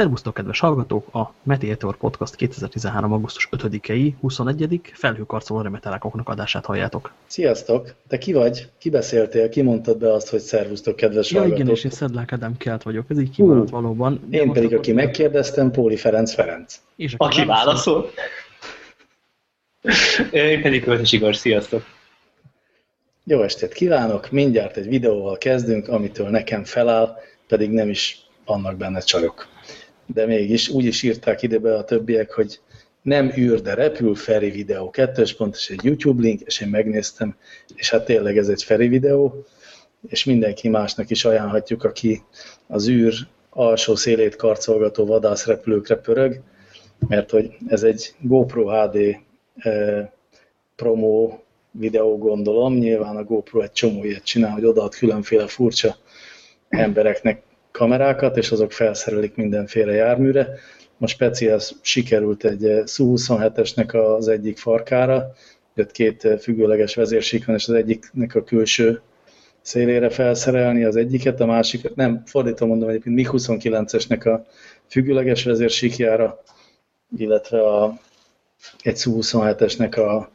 Szervusztok, kedves hallgatók! A Meteor Podcast 2013. augusztus 5-i, 21. felhőkarcoló remetelákoknak adását halljátok. Sziasztok! Te ki vagy? Ki beszéltél? Ki mondtad be azt, hogy szervusztok, kedves ja, hallgatók? igen, és én Szedlák Ádám Kelt vagyok. Ez így kimaradt uh, valóban. Én pedig, aki megkérdeztem, Póli Ferenc Ferenc. És aki, aki válaszol. én pedig Költös Igor, sziasztok! Jó estét kívánok! Mindjárt egy videóval kezdünk, amitől nekem feláll, pedig nem is vannak benne csajok. De mégis úgy is írták ide be a többiek, hogy nem űr, de repül, Feri videó, kettős pont, és egy YouTube link, és én megnéztem, és hát tényleg ez egy Feri videó, és mindenki másnak is ajánlhatjuk, aki az űr alsó szélét karcolgató vadászrepülőkre pörög, mert hogy ez egy GoPro HD eh, promó videó gondolom, nyilván a GoPro egy csomó ilyet csinál, hogy odaad különféle furcsa embereknek kamerákat, és azok felszerelik mindenféle járműre. Most speciál sikerült egy eh, Su-27-esnek az egyik farkára, jött két függőleges vezérsíkon, és az egyiknek a külső szélére felszerelni az egyiket, a másikat, nem, fordítva mondom egyébként MiG-29-esnek a függőleges vezérsíkjára, illetve a, egy Su-27-esnek a,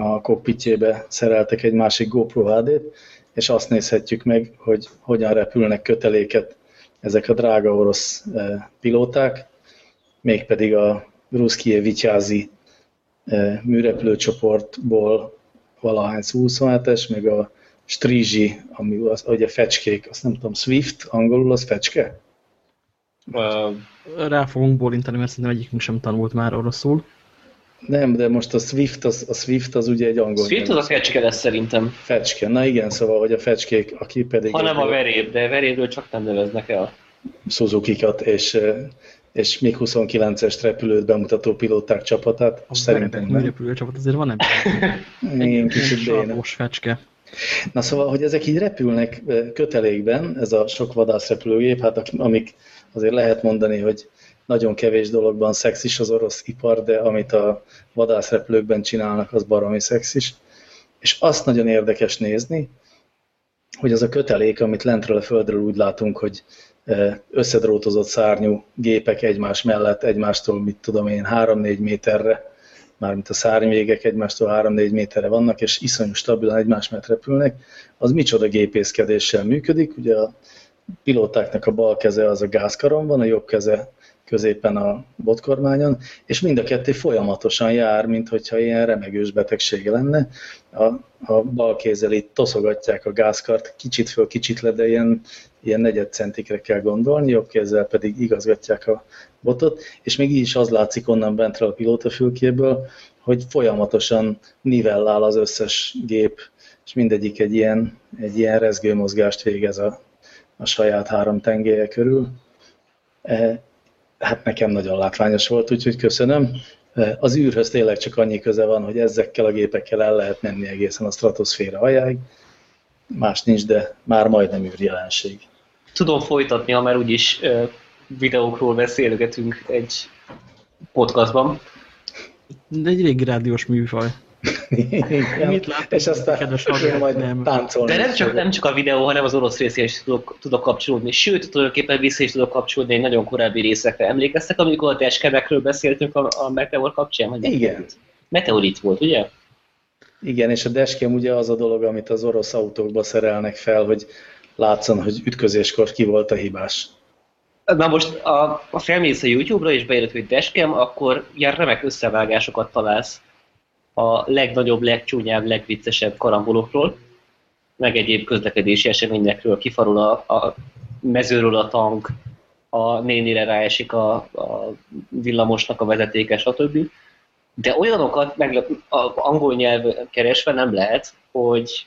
a kokpitjébe szereltek egy másik GoPro HD-t, és azt nézhetjük meg, hogy hogyan repülnek köteléket ezek a drága orosz eh, pilóták, mégpedig a Ruszkie Vityázi eh, műrepülőcsoportból valahány 27-es, meg a Strizsi, ami az, ugye fecskék, azt nem tudom, Swift, angolul az fecske? Rá fogunk bólintani, mert szerintem egyikünk sem tanult már oroszul. Nem, de most a Swift az, a Swift az ugye egy angol. Swift az a fecske lesz szerintem. Fecske, na igen, szóval, hogy a fecskék, aki pedig... Hanem a veréb, de verébről csak nem neveznek el. Suzuki-kat és, és még 29-es repülőt bemutató pilóták csapatát. A szerintem nem. repülő csapat azért van ebben. Igen, kicsit béna. fecske. Na szóval, hogy ezek így repülnek kötelékben, ez a sok vadászrepülőgép, hát amik azért lehet mondani, hogy nagyon kevés dologban szexis az orosz ipar, de amit a vadászrepülőkben csinálnak, az baromi szexis. És azt nagyon érdekes nézni, hogy az a kötelék, amit lentről a földről úgy látunk, hogy e, összedrótozott szárnyú gépek egymás mellett, egymástól, mit tudom én, 3-4 méterre, mármint a szárnyvégek egymástól 3-4 méterre vannak, és iszonyú stabilan egymás mellett repülnek, az micsoda gépészkedéssel működik. Ugye a pilótáknak a bal keze az a gázkaron van, a jobb keze középen a botkormányon, és mind a kettő folyamatosan jár, mint hogyha ilyen remegős betegsége lenne. A, a bal kézzel itt toszogatják a gázkart, kicsit föl, kicsit le, de ilyen, ilyen negyed centikre kell gondolni, jobb kézzel pedig igazgatják a botot, és még így is az látszik onnan bentről a pilótafülkéből, hogy folyamatosan nivellál az összes gép, és mindegyik egy ilyen, egy ilyen rezgőmozgást végez a, a saját három tengélye körül. Hát nekem nagyon látványos volt, úgyhogy köszönöm. Az űrhöz tényleg csak annyi köze van, hogy ezekkel a gépekkel el lehet menni egészen a stratoszféra aljáig. Más nincs, de már majdnem űrjelenség. Tudom folytatni, már úgyis videókról beszélgetünk egy podcastban. De egy régi rádiós műfaj. Mit láttam, és aztán kedves majd nem. táncolni. De nem csak, nem csak a videó, hanem az orosz részére is tudok, tudok kapcsolódni. Sőt, tulajdonképpen vissza is tudok kapcsolódni egy nagyon korábbi részekre. Emlékeztek, amikor a teskemekről beszéltünk a, a Meteor kapcsán? Hogy Igen. Meteorit volt, ugye? Igen, és a deskem ugye az a dolog, amit az orosz autókba szerelnek fel, hogy látszan, hogy ütközéskor ki volt a hibás. Na most, a, a felmész a YouTube-ra, és beírod, hogy deskem, akkor ilyen remek összevágásokat találsz a legnagyobb, legcsúnyább, legviccesebb karambolokról, meg egyéb közlekedési eseményekről kifarul a, a mezőről a tank, a nénire ráesik a, a villamosnak a vezetéke, stb. De olyanokat meg a angol nyelv keresve nem lehet, hogy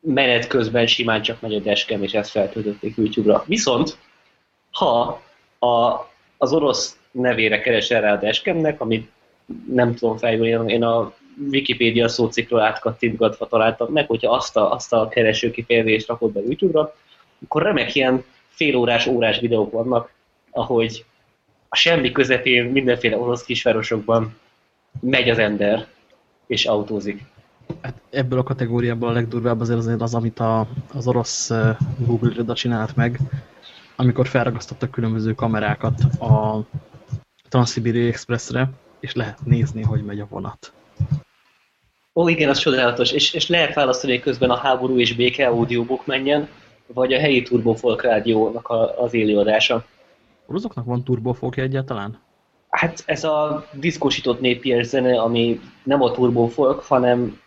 menet közben simán csak megy a deskem, és ezt feltöltötték YouTube-ra. Viszont, ha a, az orosz nevére keresel rá a deskemnek, amit nem tudom fejből, én a Wikipédia szócikről átkattintgatva találtam meg, hogyha azt a, azt a kereső kifejezést rakod be YouTube-ra, akkor remek ilyen félórás, órás videók vannak, ahogy a semmi közepén mindenféle orosz kisvárosokban megy az ember, és autózik. Hát ebből a kategóriából a legdurvább azért az, az amit a, az orosz Google iroda csinált meg, amikor felragasztottak különböző kamerákat a Transzibiri Expressre, és lehet nézni, hogy megy a vonat. Ó, igen, az csodálatos. És, és lehet választani, hogy közben a háború és béke audiobook menjen, vagy a helyi Turbo Folk rádiónak a, az élőadása. Azoknak van turbofókja egyáltalán? Hát ez a diszkosított népies zene, ami nem a Turbo Folk, hanem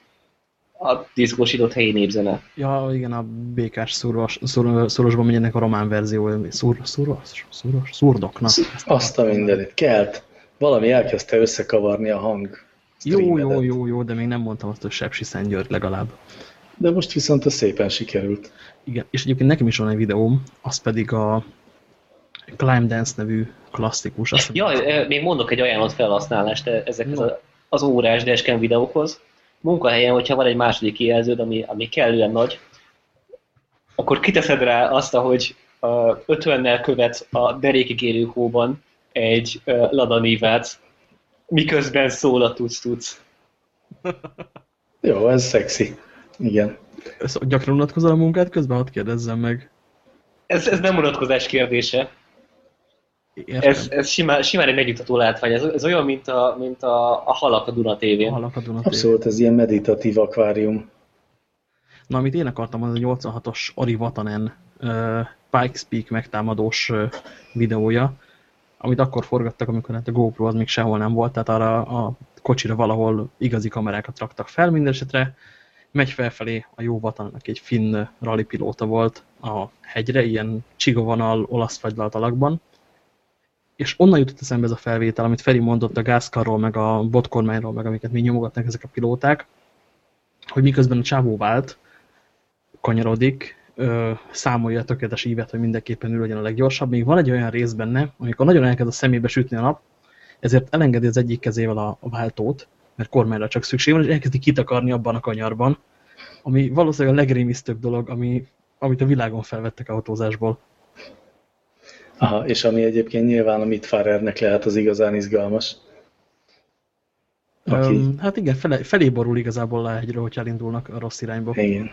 a diszkosított helyi népzene. Ja, igen, a békás szuros, szur, szurosban menjenek a román verzió, szur, szuros, szuros, szurdoknak. Azt a mindenit, kelt. Valami elkezdte összekavarni a hang. Jó, jó, jó, jó, de még nem mondtam azt, hogy Sepsi Szentgyörgy legalább. De most viszont a szépen sikerült. Igen, és egyébként nekem is van egy videóm, az pedig a Climb Dance nevű klasszikus. Azt ja, még mondok egy ajánlott felhasználást ezekhez no. az órás dashcam videókhoz. Munkahelyen, hogyha van egy második kijelződ, ami, ami kellően nagy, akkor kiteszed rá azt, hogy 50-nel követ a derékig érő hóban egy uh, ladanívát, miközben szól a tudsz-tudsz. Jó, ez szexi. Igen. Ez gyakran unatkozol a munkát közben? Hadd kérdezzem meg. Ez, ez nem unatkozás kérdése. Ez, ez simán, simán egy megnyugtató látvány. Ez, ez olyan, mint a, mint a, a halak a Duna tévén. A halak a Duna Abszolút, ez ilyen meditatív akvárium. Na, amit én akartam, az a 86-os Ari Vatanen uh, Pikes Peak megtámadós uh, videója, amit akkor forgattak, amikor hát a GoPro az még sehol nem volt, tehát arra a kocsira valahol igazi kamerákat raktak fel. Mindesetre, megy felfelé a jó Vatannak egy finn rally pilóta volt a hegyre, ilyen csigovonal olasz fagylalt alakban, és onnan jutott eszembe ez a felvétel, amit Feri mondott a gázkarról, meg a botkormányról, meg amiket mi nyomogatnak ezek a pilóták, hogy miközben a csávó vált, kanyarodik, ö, számolja a tökéletes ívet, hogy mindenképpen ő legyen a leggyorsabb. Még van egy olyan rész benne, amikor nagyon elkezd a szemébe sütni a nap, ezért elengedi az egyik kezével a, váltót, mert kormányra csak szükség van, és elkezdi kitakarni abban a kanyarban, ami valószínűleg a legrémisztőbb dolog, ami, amit a világon felvettek autózásból. Aha, és ami egyébként nyilván a Mitfarernek lehet az igazán izgalmas. Aki... Um, hát igen, fele, felé borul igazából le egyről, hogyha elindulnak a rossz irányba. Igen.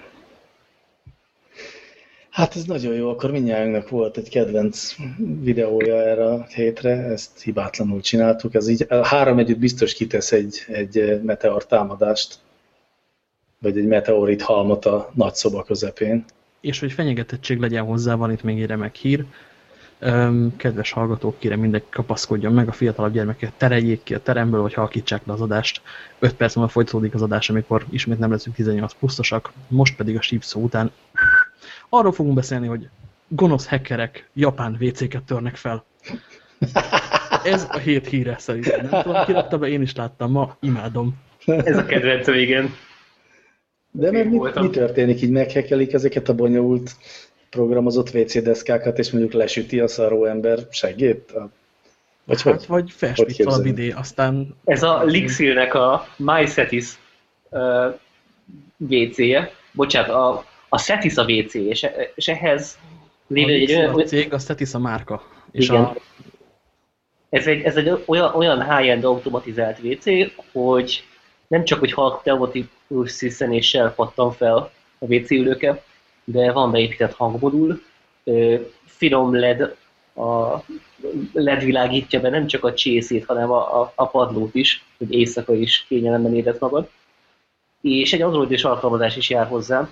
Hát ez nagyon jó, akkor mindjárt volt egy kedvenc videója erre a hétre, ezt hibátlanul csináltuk. Ez így, a három együtt biztos kitesz egy, egy meteor támadást, vagy egy meteorit halmot a nagy szoba közepén. És hogy fenyegetettség legyen hozzá, van itt még egy remek hír. Kedves hallgatók, kérem mindenki kapaszkodjon meg, a fiatalabb gyermeket tereljék ki a teremből, vagy halkítsák le az adást. 5 perc múlva folytatódik az adás, amikor ismét nem leszünk 18 pusztosak, most pedig a sípszó után arról fogunk beszélni, hogy gonosz hackerek japán WC-ket törnek fel. Ez a hét híre szerintem. Nem tudom, ki be, én is láttam ma, imádom. Ez a kedvencem, igen. De mert mi, mi történik? Így meghekelik ezeket a bonyolult programozott WC deszkákat, és mondjuk lesüti a szaró ember segít? Vagy, hát, hogy, vagy felspítva a vidé, aztán... Ez a Lixilnek a MySetis uh, WC-je. Bocsánat, a, a Setis a WC, és, és ehhez lévő egy olyan... A cég, a Setis a márka. És igen. A... Ez egy, ez egy olyan, olyan high-end automatizált WC, hogy nem csak, hogy halk tematikus sziszenéssel pattan fel a WC ülőke, de van beépített hangmodul, finom LED, a LED világítja be nem csak a csészét, hanem a, a, a padlót is, hogy éjszaka is kényelemben érez magad. És egy androidos alkalmazás is jár hozzá,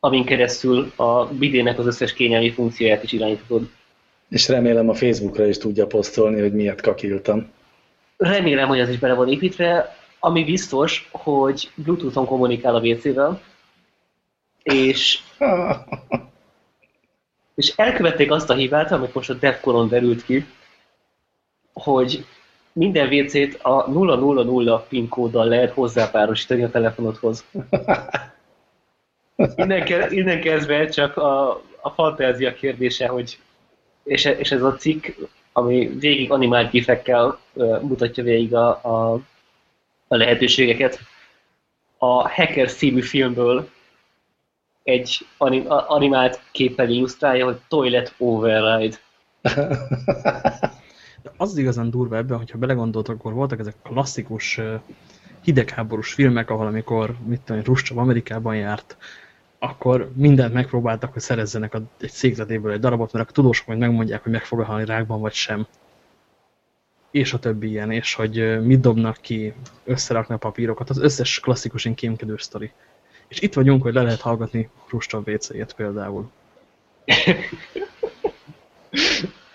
amin keresztül a bidének az összes kényelmi funkcióját is irányítod. És remélem a Facebookra is tudja posztolni, hogy miért kakiltam. Remélem, hogy az is bele van építve. Ami biztos, hogy Bluetooth-on kommunikál a WC-vel, és, és elkövették azt a hibát, amit most a Defconon derült ki, hogy minden WC-t a 000 PIN kóddal lehet hozzápárosítani a telefonodhoz. Innen, ke, innen kezdve csak a, a fantázia kérdése, hogy és, és ez a cikk, ami végig animált gifekkel mutatja végig a, a, a lehetőségeket. A Hacker című filmből egy anim, animált képpel illusztrálja, hogy Toilet Override. az igazán durva ebben, hogyha belegondoltak, akkor voltak ezek klasszikus hidegháborús filmek, ahol amikor, mit tudom, Ruscsov Amerikában járt, akkor mindent megpróbáltak, hogy szerezzenek egy székletéből egy darabot, mert a tudósok majd megmondják, hogy meg fog halni rákban, vagy sem. És a többi ilyen, és hogy mit dobnak ki, összerakni a papírokat, az összes klasszikus én kémkedő sztori. És itt vagyunk, hogy le lehet hallgatni Kruscsov WC-jét például.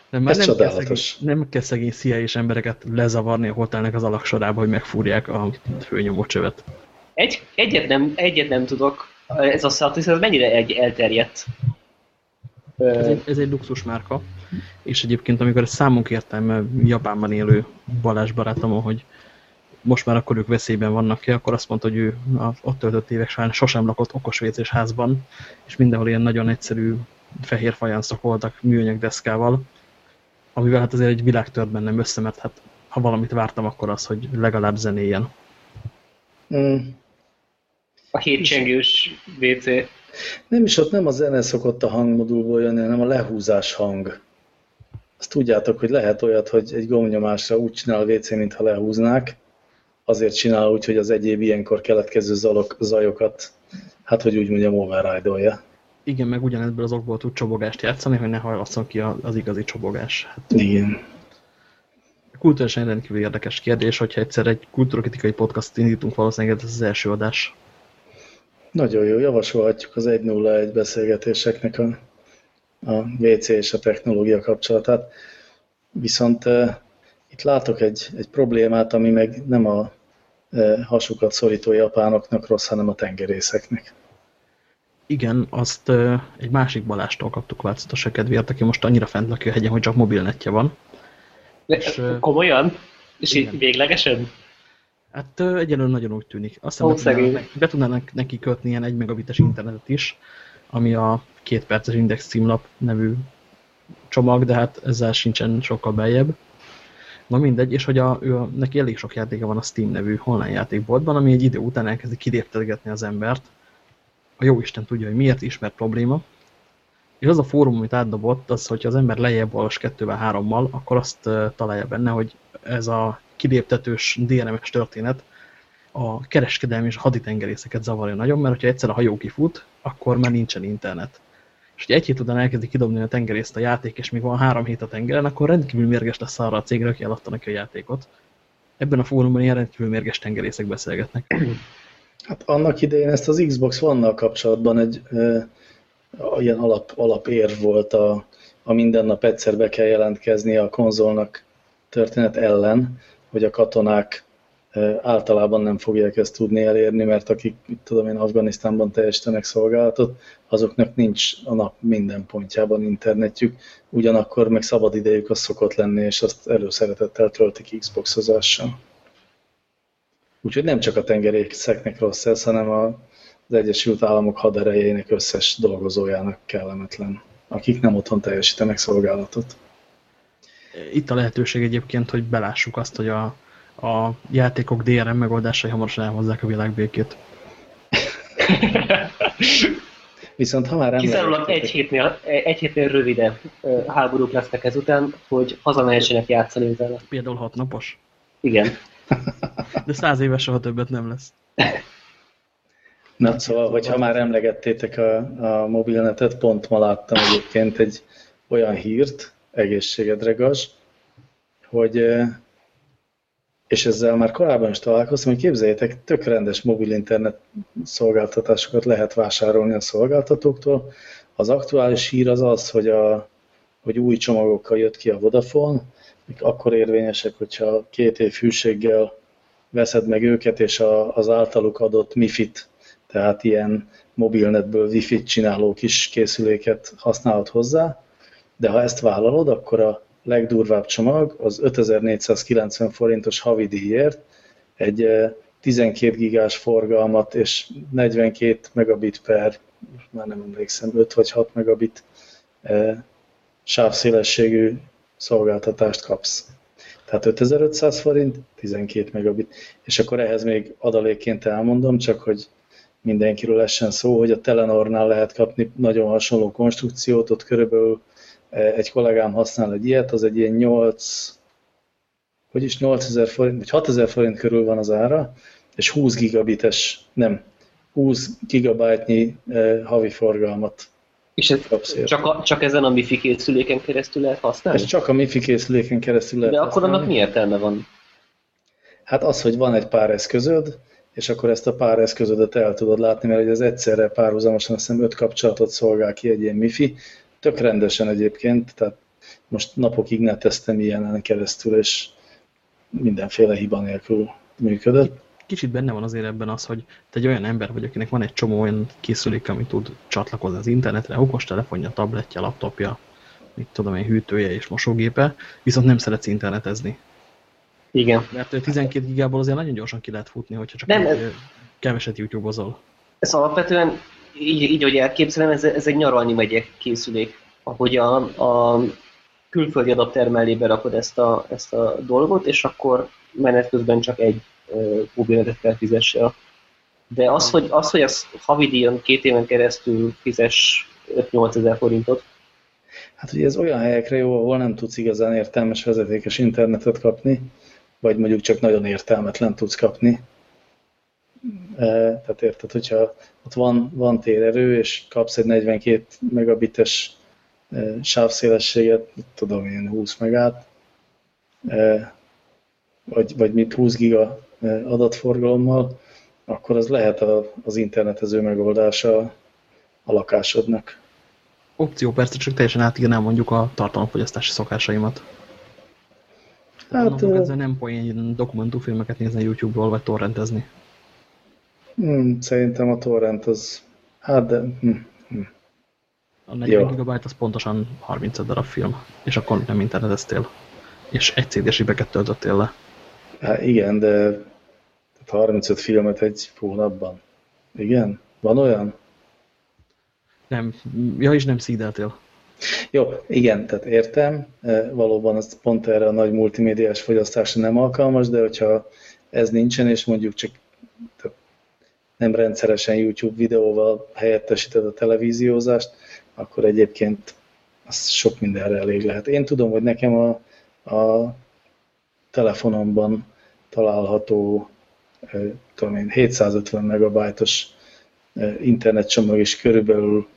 Nem, már nem kell, szegény, nem kell szegény CIA és embereket lezavarni a hotelnek az alaksorába, hogy megfúrják a főnyomócsövet. Egy, egyet, nem, egyet nem tudok. Ez a Satis, ez mennyire egy elterjedt? Ez egy, ez egy luxus márka, és egyébként amikor ezt számunk értem Japánban élő Balázs barátom, hogy most már akkor ők veszélyben vannak ki, akkor azt mondta, hogy ő ott töltött évek során sosem lakott okos házban, és mindenhol ilyen nagyon egyszerű fehér fajanszok voltak műanyag deszkával, amivel hát azért egy világ tört bennem össze, mert hát ha valamit vártam, akkor az, hogy legalább zenéljen. Mm. A hétcsengős WC. Nem is ott nem a zene szokott a hangmodulból jönni, hanem a lehúzás hang. Azt tudjátok, hogy lehet olyat, hogy egy gombnyomásra úgy csinál a WC, mintha lehúznák, azért csinál úgy, hogy az egyéb ilyenkor keletkező zalok, zajokat, hát hogy úgy mondjam, override -olja. Igen, meg ugyanebből az okból tud csobogást játszani, hogy ne hallasszon ki az igazi csobogás. Hát, Igen. Kultúrásan rendkívül érdekes kérdés, hogyha egyszer egy kultúrakritikai podcast indítunk, valószínűleg ez az első adás. Nagyon jó, javasolhatjuk az 101 beszélgetéseknek a, a WC és a technológia kapcsolatát. Viszont uh, itt látok egy, egy problémát, ami meg nem a uh, hasukat szorító japánoknak rossz, hanem a tengerészeknek. Igen, azt uh, egy másik Balástól kaptuk változatos kedvéért, aki most annyira fent lakja a hegyen, hogy csak mobilnetje van. És, komolyan? És így véglegesen? Hát egyelőre nagyon úgy tűnik. Aztán be tudnának, be tudnának neki kötni ilyen egy megabites internetet is, ami a két perces index címlap nevű csomag, de hát ezzel sincsen sokkal beljebb. Na mindegy, és hogy a, ő, neki elég sok játéka van a Steam nevű online játékboltban, ami egy idő után elkezdi kiléptegetni az embert. A jó Isten tudja, hogy miért ismert probléma. És az a fórum, amit átdobott, az, hogyha az ember lejjebb olvas kettővel, hárommal, akkor azt találja benne, hogy ez a kiléptetős DRM-es történet a kereskedelmi és a haditengerészeket zavarja nagyon, mert hogyha egyszer a hajó kifut, akkor már nincsen internet. És hogy egy hét után elkezdi kidobni a tengerészt a játék, és még van három hét a tengeren, akkor rendkívül mérges lesz arra a cégre, aki eladta neki a játékot. Ebben a fórumban ilyen rendkívül mérges tengerészek beszélgetnek. Hát annak idején ezt az Xbox One-nal kapcsolatban egy e, ilyen alap, alapérv volt a, a minden nap egyszer be kell jelentkezni a konzolnak történet ellen, hogy a katonák általában nem fogják ezt tudni elérni, mert akik, tudom én, Afganisztánban teljesítenek szolgálatot, azoknak nincs a nap minden pontjában internetjük, ugyanakkor meg szabad idejük az szokott lenni, és azt előszeretettel töltik Xbox-ozással. Úgyhogy nem csak a tengerészeknek rossz ez, hanem az Egyesült Államok haderejének összes dolgozójának kellemetlen, akik nem otthon teljesítenek szolgálatot itt a lehetőség egyébként, hogy belássuk azt, hogy a, a játékok DRM megoldásai hamarosan elhozzák a világbékét. Viszont ha már Kizárólag egy hétnél, egy hétnél rövidebb háborúk lesznek ezután, hogy hazamehessenek játszani utána. Például hat napos? Igen. De száz éves soha többet nem lesz. Na, szóval, hogyha már emlegettétek a, a mobilnetet, pont ma láttam egyébként egy olyan hírt, egészségedre gaz, hogy, és ezzel már korábban is találkoztam, hogy képzeljétek, tök rendes mobil internet szolgáltatásokat lehet vásárolni a szolgáltatóktól. Az aktuális hír az az, hogy, a, hogy új csomagokkal jött ki a Vodafone, akkor érvényesek, hogyha két év hűséggel veszed meg őket, és a, az általuk adott MIFIT, tehát ilyen mobilnetből wifi-t csináló kis készüléket használhat hozzá, de ha ezt vállalod, akkor a legdurvább csomag az 5490 forintos havi díjért egy 12 gigás forgalmat és 42 megabit per, már nem emlékszem, 5 vagy 6 megabit sávszélességű szolgáltatást kapsz. Tehát 5500 forint, 12 megabit. És akkor ehhez még adalékként elmondom, csak hogy mindenkiről essen szó, hogy a Telenornál lehet kapni nagyon hasonló konstrukciót, ott körülbelül egy kollégám használ egy ilyet, az egy ilyen 8, hogy is 8000 forint, vagy 6000 forint körül van az ára, és 20 gigabites, nem, 20 gigabájtnyi havi forgalmat És ez csak, a, csak ezen a MIFI készüléken keresztül lehet használni? Ez csak a MIFI készüléken keresztül lehet De akkor használni. annak mi értelme van? Hát az, hogy van egy pár eszközöd, és akkor ezt a pár eszközödet el tudod látni, mert ez egyszerre párhuzamosan azt hiszem öt kapcsolatot szolgál ki egy ilyen MIFI, tök rendesen egyébként, tehát most napokig neteztem ilyenen keresztül, és mindenféle hiba nélkül működött. Kicsit benne van azért ebben az, hogy te egy olyan ember vagy, akinek van egy csomó olyan készülék, ami tud csatlakozni az internetre, okostelefonja, tabletja, laptopja, mit tudom én, hűtője és mosógépe, viszont nem szeretsz internetezni. Igen. Mert 12 gigából azért nagyon gyorsan ki lehet futni, hogyha csak nem, egy, keveset YouTube-ozol. Ez alapvetően, így, így hogy elképzelem, ez, ez egy nyaralni megyek készülék, ahogy a, a külföldi adapter mellé berakod ezt a, ezt a dolgot, és akkor menet közben csak egy mobilnetet kell fizesse. De az, hogy, az, hogy az havidíjon két éven keresztül fizes 5-8 ezer forintot, Hát ugye ez olyan helyekre jó, ahol nem tudsz igazán értelmes vezetékes internetet kapni, vagy mondjuk csak nagyon értelmetlen tudsz kapni. Tehát érted, hogyha ott van, van térerő, és kapsz egy 42 megabites sávszélességet, tudom én, 20 megát, vagy, vagy mint 20 giga adatforgalommal, akkor az lehet a, az internetező megoldása a lakásodnak. Opció persze, csak teljesen átírnám mondjuk a tartalomfogyasztási szokásaimat. Hát, uh, ezzel nem poén dokumentumfilmeket nézni YouTube-ról, vagy torrentezni. Hmm, szerintem a torrent az... Hát, de... Hmm, hmm. A 40 GB az pontosan 30 darab film, és akkor nem interneteztél. És egy CD-s töltöttél le. Hát igen, de 35 filmet egy hónapban. Igen? Van olyan? Nem. Ja, és nem szídeltél. Jó, igen, tehát értem, e, valóban az pont erre a nagy multimédiás fogyasztásra nem alkalmas, de hogyha ez nincsen, és mondjuk csak nem rendszeresen YouTube videóval helyettesíted a televíziózást, akkor egyébként az sok mindenre elég lehet. Én tudom, hogy nekem a, a telefonomban található tudom én, 750 megabajtos e, internetcsomag is körülbelül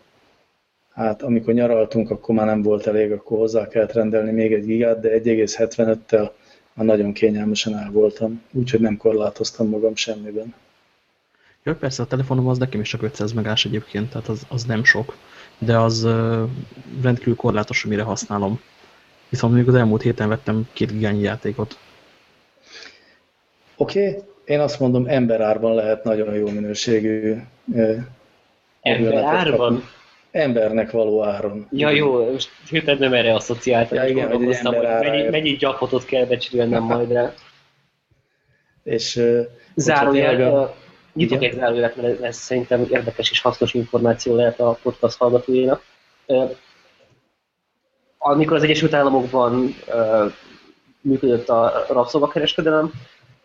hát amikor nyaraltunk, akkor már nem volt elég, akkor hozzá kellett rendelni még egy gigát, de 1,75-tel már nagyon kényelmesen el voltam, úgyhogy nem korlátoztam magam semmiben. Jó, persze a telefonom az nekem is csak 500 megás egyébként, tehát az, az nem sok, de az uh, rendkívül korlátos, mire használom. Viszont még az elmúlt héten vettem két gigányi játékot. Oké, okay. én azt mondom, emberárban lehet nagyon jó minőségű uh, Emberárban? embernek való áron. Ja jó, most hirtelen nem erre asszociáltam, ja, igen, hogy, mennyi, mennyi gyapotot kell becsülnem majd rá. És zárójel, a... nyitok egy zárójelet, mert ez szerintem érdekes és hasznos információ lehet a podcast hallgatóinak. Amikor az Egyesült Államokban működött a rabszolgakereskedelem,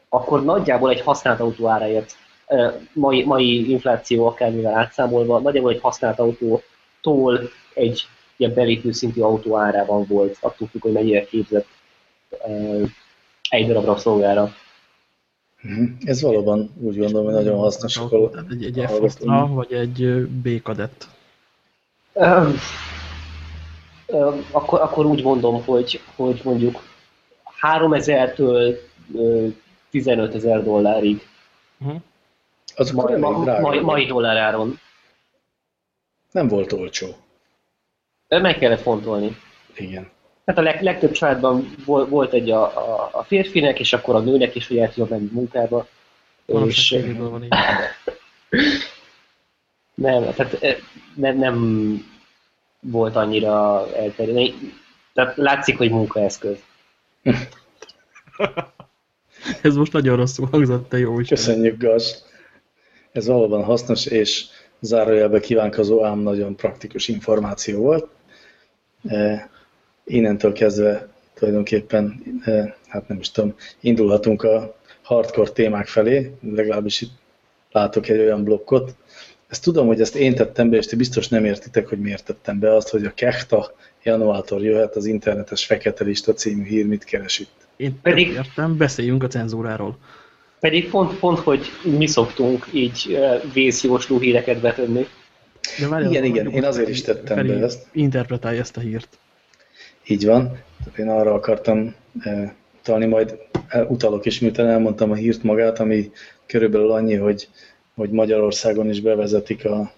akkor nagyjából egy használt autó áraért mai, mai infláció akármivel átszámolva, nagyjából egy használt autó tól egy ilyen belépő szintű autó árában volt, attól függ, hogy mennyire képzett egy darab rabszolgára. Mhm. Ez valóban úgy gondolom, hogy nagyon hasznos. Autó, egy, egy f vagy egy B kadett? akkor, akkor úgy mondom, hogy, hogy mondjuk 3000-től 15 ezer dollárig. -huh. Az ma, ma, mai, mai dolláráron. Nem volt olcsó. Meg kellett fontolni. Igen. Hát a leg, legtöbb családban volt egy a, a, a férfinek, és akkor a nőnek is, hogy el tudja menni munkába. Van és, van nem, tehát nem, nem volt annyira elterjedő. Tehát látszik, hogy munkaeszköz. Ez most nagyon rosszul hangzott, te jó is. Köszönjük, Gaz. Ez valóban hasznos, és zárójelbe kívánkozó, ám nagyon praktikus információ volt. Innentől kezdve tulajdonképpen, e, hát nem is tudom, indulhatunk a hardcore témák felé, legalábbis itt látok egy olyan blokkot. Ezt tudom, hogy ezt én tettem be, és ti biztos nem értitek, hogy miért tettem be azt, hogy a Kechta januártól jöhet az internetes fekete lista című hír, mit keres itt. Én pedig értem, beszéljünk a cenzúráról. Pedig pont, pont, hogy mi szoktunk így vészjósló híreket betenni. De várjál, igen, igen, én azért is tettem be ezt. Interpretálja ezt a hírt. Így van. Én arra akartam e, utalni, majd utalok is, miután elmondtam a hírt magát, ami körülbelül annyi, hogy, hogy Magyarországon is bevezetik a,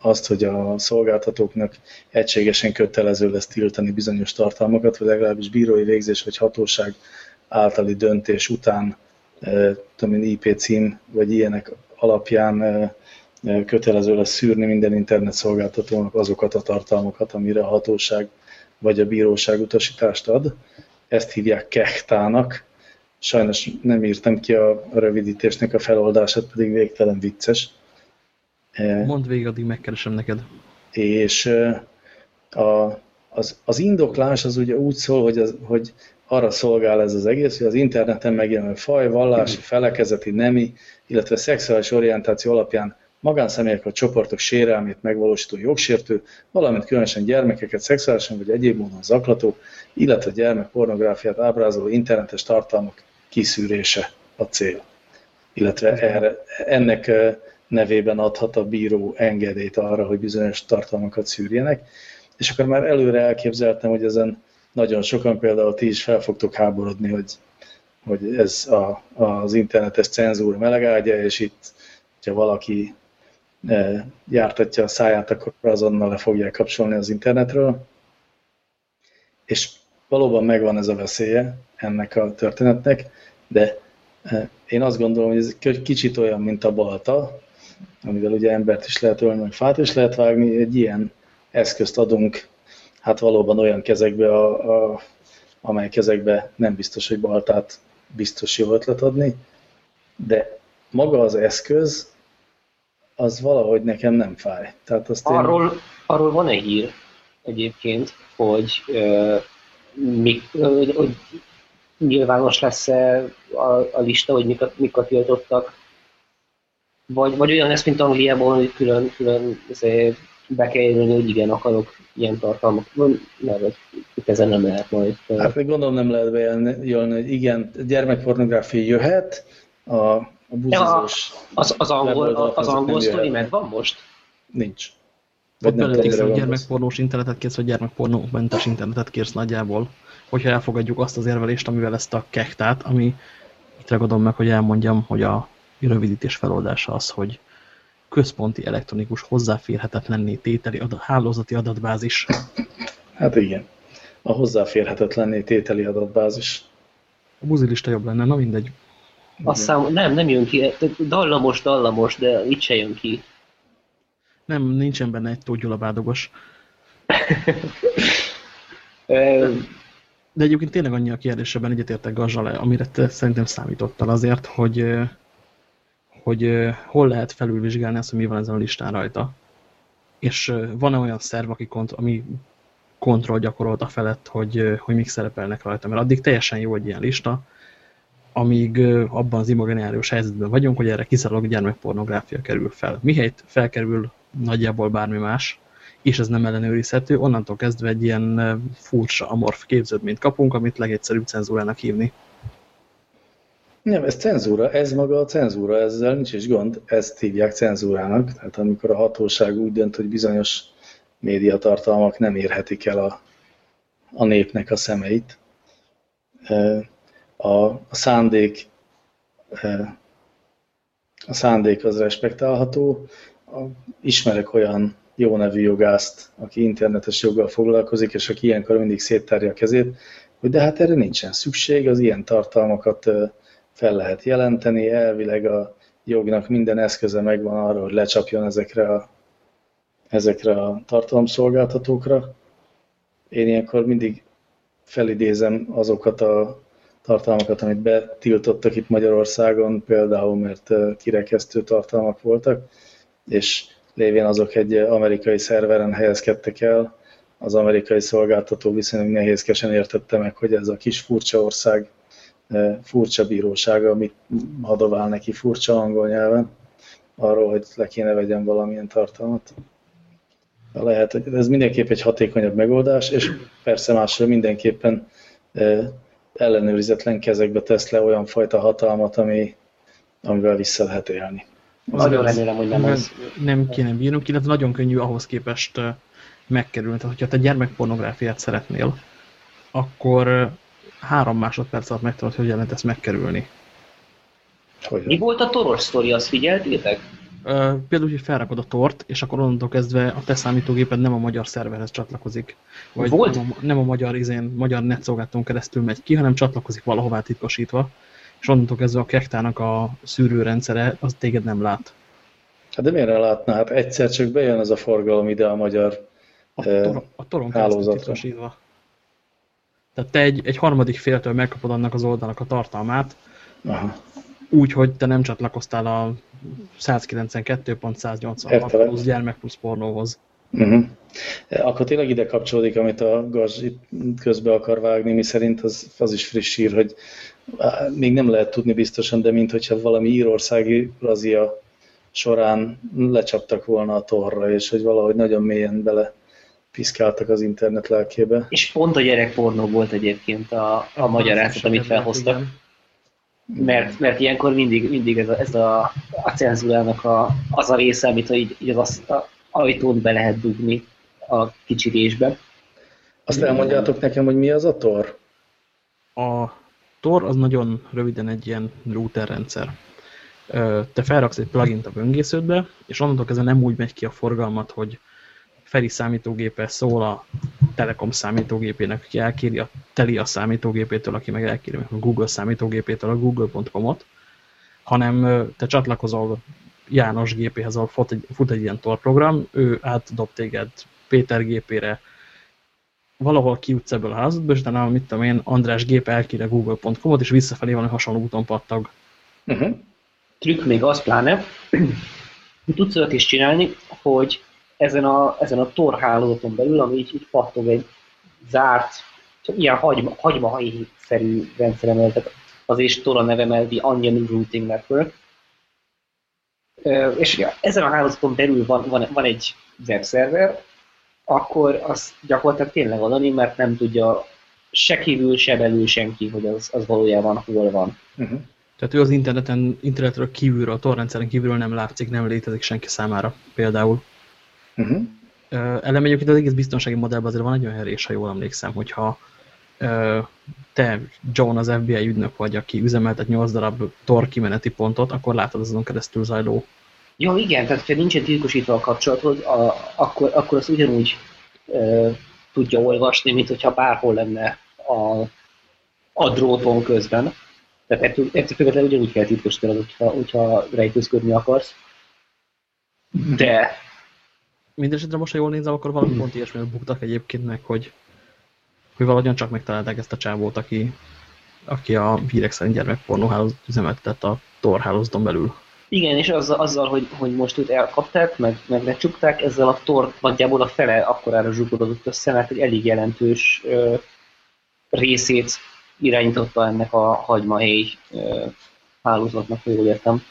azt, hogy a szolgáltatóknak egységesen kötelező lesz tiltani bizonyos tartalmakat, vagy legalábbis bírói végzés vagy hatóság általi döntés után tudom én, IP cím vagy ilyenek alapján kötelező lesz szűrni minden internet szolgáltatónak azokat a tartalmakat, amire a hatóság vagy a bíróság utasítást ad. Ezt hívják kechtának. Sajnos nem írtam ki a rövidítésnek a feloldását, pedig végtelen vicces. Mondd végig, addig megkeresem neked. És a, az, az indoklás az ugye úgy szól, hogy, az, hogy arra szolgál ez az egész, hogy az interneten megjelenő faj, vallási, felekezeti, nemi, illetve szexuális orientáció alapján magánszemélyek vagy csoportok sérelmét megvalósító jogsértő, valamint különösen gyermekeket szexuálisan vagy egyéb módon zaklató, illetve gyermek pornográfiát ábrázoló internetes tartalmak kiszűrése a cél. Illetve erre, ennek nevében adhat a bíró engedélyt arra, hogy bizonyos tartalmakat szűrjenek. És akkor már előre elképzeltem, hogy ezen nagyon sokan például ti is fel fogtok háborodni, hogy, hogy ez a, az internetes cenzúra melegágya, és itt, hogyha valaki jártatja a száját, akkor azonnal le fogják kapcsolni az internetről. És valóban megvan ez a veszélye ennek a történetnek, de én azt gondolom, hogy ez kicsit olyan, mint a balta, amivel ugye embert is lehet ölni, meg fát is lehet vágni, egy ilyen eszközt adunk hát valóban olyan kezekbe, a, a, amely kezekbe nem biztos, hogy baltát biztos jó ötlet adni, de maga az eszköz, az valahogy nekem nem fáj. Tehát azt arról, én... arról van egy hír egyébként, hogy, uh, mi, uh, hogy nyilvános lesz-e a, a lista, hogy mikat, mikat tiltottak, vagy, vagy olyan lesz, mint Angliában, hogy külön, külön be kell írni, hogy igen, akarok ilyen tartalmak. Mert itt ezen nem lehet majd. Hát még gondolom nem lehet bejelni, hogy igen, gyermekpornográfia jöhet, a, a buzizós... Ja, az, az angol, az angol sztori megvan most? Nincs. Vagy nem hogy gyermekpornós internetet kérsz, vagy gyermekpornómentes internetet kérsz nagyjából. Hogyha elfogadjuk azt az érvelést, amivel ezt a kektát, ami itt ragadom meg, hogy elmondjam, hogy a rövidítés feloldása az, hogy központi elektronikus hozzáférhetetlenné tételi adat, hálózati adatbázis. Hát igen, a hozzáférhetetlenné tételi adatbázis. A buzilista jobb lenne, na mindegy. Aztán nem, nem jön ki, dallamos, dallamos, de itt se jön ki. Nem, nincsen benne egy tógyulabádogos. De egyébként tényleg annyi a kérdéseben egyetértek Gazsale, amire te szerintem számítottál azért, hogy hogy hol lehet felülvizsgálni azt, hogy mi van ezen a listán rajta. És van-e olyan szerv, aki kont ami kontroll gyakorolt a felett, hogy, hogy mik szerepelnek rajta. Mert addig teljesen jó egy ilyen lista, amíg abban az imaginárius helyzetben vagyunk, hogy erre kizárólag gyermekpornográfia kerül fel. Mihelyt felkerül nagyjából bármi más, és ez nem ellenőrizhető, onnantól kezdve egy ilyen furcsa, amorf képződményt kapunk, amit legegyszerűbb cenzúrának hívni. Nem, ez cenzúra, ez maga a cenzúra, ezzel nincs is gond, ezt hívják cenzúrának. Tehát amikor a hatóság úgy dönt, hogy bizonyos médiatartalmak nem érhetik el a, a népnek a szemeit. A, a szándék a szándék az respektálható. Ismerek olyan jó nevű jogászt, aki internetes joggal foglalkozik, és aki ilyenkor mindig széttárja a kezét, hogy de hát erre nincsen szükség, az ilyen tartalmakat fel lehet jelenteni, elvileg a jognak minden eszköze megvan arra, hogy lecsapjon ezekre a, ezekre a tartalomszolgáltatókra. Én ilyenkor mindig felidézem azokat a tartalmakat, amit betiltottak itt Magyarországon, például mert kirekesztő tartalmak voltak, és lévén azok egy amerikai szerveren helyezkedtek el, az amerikai szolgáltató viszonylag nehézkesen értette meg, hogy ez a kis furcsa ország furcsa bírósága, amit hadovál neki furcsa angol nyelven, arról, hogy le kéne vegyen valamilyen tartalmat. Lehet, ez mindenképp egy hatékonyabb megoldás, és persze másra mindenképpen ellenőrizetlen kezekbe tesz le olyan fajta hatalmat, ami, amivel vissza lehet élni. Nagyon remélem, hogy nem ez. Nem kéne bírnunk, illetve nagyon könnyű ahhoz képest megkerülni. Tehát, hogyha te gyermekpornográfiát szeretnél, akkor három másodperc alatt megtanulod, hogy lehet ezt megkerülni. Hogy? Mi volt a toros sztori, azt figyeltétek? Például, hogy felrakod a tort, és akkor onnantól kezdve a te számítógéped nem a magyar szerverhez csatlakozik. Vagy Volt? Nem, a, nem a magyar, izén, magyar netszolgáltón keresztül megy ki, hanem csatlakozik valahová titkosítva, és onnantól kezdve a kektának a szűrőrendszere az téged nem lát. Hát de miért ne látná? Hát egyszer csak bejön ez a forgalom ide a magyar a, tor a toron keresztül titkosítva. Tehát te egy, egy harmadik féltől megkapod annak az oldalnak a tartalmát, Aha. Úgy, hogy te nem csatlakoztál a 192.186 plusz gyermek plusz pornóhoz. Uh mhm. -huh. Akkor tényleg ide kapcsolódik, amit a Gazs itt közbe akar vágni, mi szerint az, az is friss hír, hogy még nem lehet tudni biztosan, de mint hogyha valami írországi razia során lecsaptak volna a torra, és hogy valahogy nagyon mélyen bele piszkáltak az internet lelkébe. És pont a gyerekpornó volt egyébként a, a magyarázat, amit felhoztak. Mert, mert ilyenkor mindig, mindig ez, a, ez a, a cenzúrának a, az a része, amit így, így az a, ajtón be lehet dugni a kicsi résbe. Azt elmondjátok nekem, hogy mi az a Tor? A Tor az nagyon röviden egy ilyen router rendszer. Te felraksz egy plugin a böngésződbe, és onnantól kezdve nem úgy megy ki a forgalmat, hogy Feri számítógépe szól a Telekom számítógépének, aki elkéri a Telia számítógépétől, aki meg elkéri a Google számítógépétől a google.com-ot, hanem te csatlakozol János gépéhez, ahol fut egy, fut egy ilyen Tor program, ő átdob téged Péter gépére, valahol kijutsz ebből a házadba, és utána, mit tudom én, András gép elkére google.com-ot, és visszafelé van, hasonló úton pattag. Uh -huh. Trükk még az pláne, hogy tudsz olyat is csinálni, hogy ezen a, ezen a Tor hálózaton belül, ami így, így pattog egy zárt, csak ilyen hagyma, hagyma szerű rendszerem, tehát az is Tor a neve, The Onion Routing Network. És ezen a hálózaton belül van, van, van egy webszerver, akkor az gyakorlatilag tényleg anonim, mert nem tudja se kívül, se belül senki, hogy az, az valójában hol van. Uh -huh. Tehát ő az interneten, internetről kívülről, a torrendszeren kívülről nem látszik, nem létezik senki számára például. Uh -huh. Ellenben egyébként az egész biztonsági modellben azért van egy olyan herés, ha jól emlékszem, hogyha te, John, az FBI ügynök vagy, aki üzemeltet 8 darab tor kimeneti pontot, akkor látod azon keresztül zajló. Jó, igen, tehát ha nincsen titkosítva a kapcsolatod, a, akkor, akkor azt ugyanúgy e, tudja olvasni, mint hogyha bárhol lenne a, a dróton közben. Tehát ettől, ettől függetlenül ugyanúgy kell titkosítanod, hogyha, hogyha rejtőzködni akarsz. De Mindenesetre most, ha jól nézem, akkor valami pont ilyesmivel buktak egyébként meg, hogy, hogy valahogyan csak megtalálták ezt a csávót, aki, aki a hírek szerint gyermekpornóhálózat üzemeltetett a Tor hálózaton belül. Igen, és azzal, azzal hogy, hogy most őt elkapták, meg, meg lecsukták, ezzel a Tor nagyjából a fele akkorára zsugorodott össze, mert egy elég jelentős ö, részét irányította ennek a hagymahéj hálózatnak, hogy jól értem.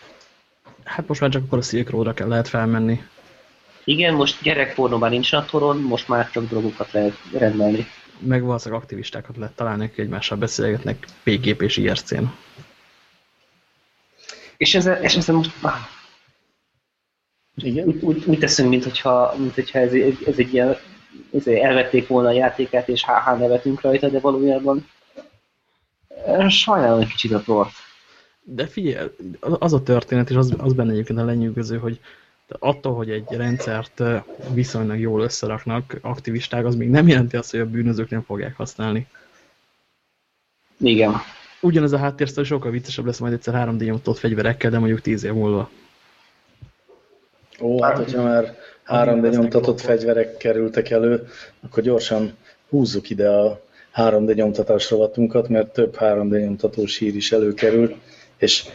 Hát most már csak akkor a Silk Road-ra kell lehet felmenni. Igen, most gyerekpornóban nincs a toron, most már csak drogokat lehet rendelni. Meg valószínűleg aktivistákat lehet találni, akik egymással beszélgetnek PGP és IRC-n. És ezzel, és ezzel most... Ah, Igen? Úgy, úgy, úgy teszünk, mintha mint hogyha ez, ez egy ilyen ez elvették volna a játékát, és HH nevetünk rajta, de valójában eh, sajnálom egy kicsit a tort. De figyelj, az a történet, és az, az benne egyébként a lenyűgöző, hogy attól, hogy egy rendszert viszonylag jól összeraknak aktivisták, az még nem jelenti azt, hogy a bűnözők nem fogják használni. Igen. Ugyanez a háttérsztori sokkal viccesebb lesz majd egyszer 3D nyomtott fegyverekkel, de mondjuk 10 év múlva. Ó, hát hogyha már 3D nyomtatott fegyverek kerültek elő, akkor gyorsan húzzuk ide a 3D nyomtatás rovatunkat, mert több 3D nyomtatós hír is előkerült, és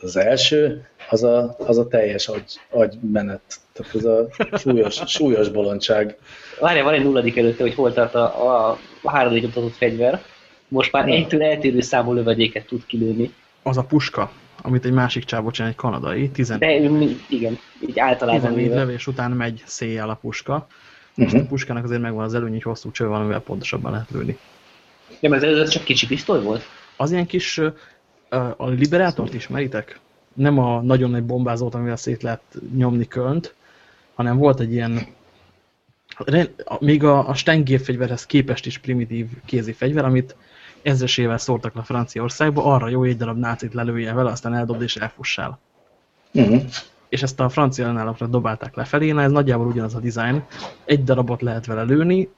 az első, az a, az a teljes agy, agymenet. Tehát ez a súlyos, súlyos bolondság. Várjál, van egy nulladik előtte, hogy hol tart a, a, a három nyomtatott fegyver. Most már egytől eltérő számú lövedéket tud kilőni. Az a puska, amit egy másik csávó csinál, egy kanadai. Tizen... De, igen, így általában 14 lövés után megy széjjel a puska. Uh -huh. És a puskának azért megvan az előny, hogy hosszú cső van, amivel pontosabban lehet lőni. Ja, mert ez csak kicsi pisztoly volt? Az ilyen kis, a liberátort ismeritek? Nem a nagyon nagy bombázót, amivel szét lehet nyomni könt, hanem volt egy ilyen, még a, a Steingérfegyverhez képest is primitív kézi fegyver, amit ezresével szórtak le Franciaországba, arra jó egy darab nácit lelője vele, aztán eldobd és elfussál. Uh mhm. -huh. És ezt a francia ellenállamra dobálták lefelé, na ez nagyjából ugyanaz a design. Egy darabot lehet vele lőni,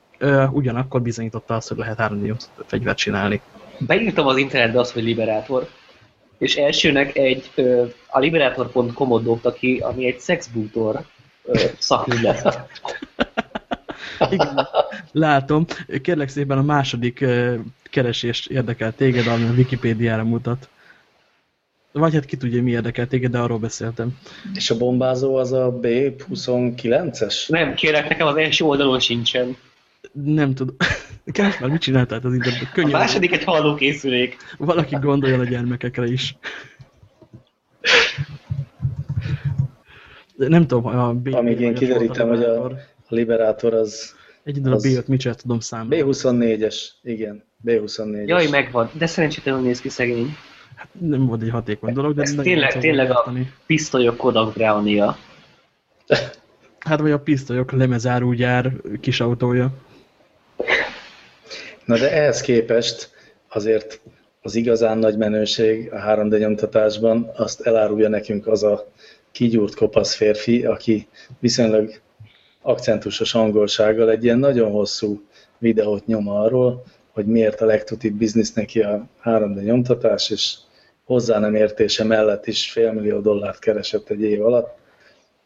ugyanakkor bizonyította azt, hogy lehet 3 fegyvert csinálni. Beírtam az internetbe azt, hogy Liberátor, és elsőnek egy a liberator.com-ot dobta ki, ami egy szexbútor szakügylet. Igen, látom. Kérlek szépen a második keresést érdekel téged, ami a Wikipédiára mutat. Vagy hát ki tudja, mi érdekel téged, de arról beszéltem. És a bombázó az a B29-es? Nem, kérlek, nekem az első oldalon sincsen. Nem tudom. Kás már mit csináltál az internetben? Könnyen a második egy hallókészülék. Valaki gondoljon a gyermekekre is. De nem tudom, a B... Amíg én kiderítem, hogy a, a Liberátor az... Egy idő a B5 mit tudom számolni. B24-es, igen. B24-es. Jaj, megvan. De szerencsétlenül néz ki szegény. Hát nem volt egy hatékony dolog, de... Ez tényleg, tényleg a pisztolyok Kodak Brownia. Hát vagy a pisztolyok lemezárúgyár kis autója. Na de ehhez képest azért az igazán nagy menőség a 3D nyomtatásban azt elárulja nekünk az a kigyúrt kopasz férfi, aki viszonylag akcentusos angolsággal egy ilyen nagyon hosszú videót nyom arról, hogy miért a legtutibb biznisz neki a 3D nyomtatás, és hozzá nem értése mellett is félmillió dollárt keresett egy év alatt,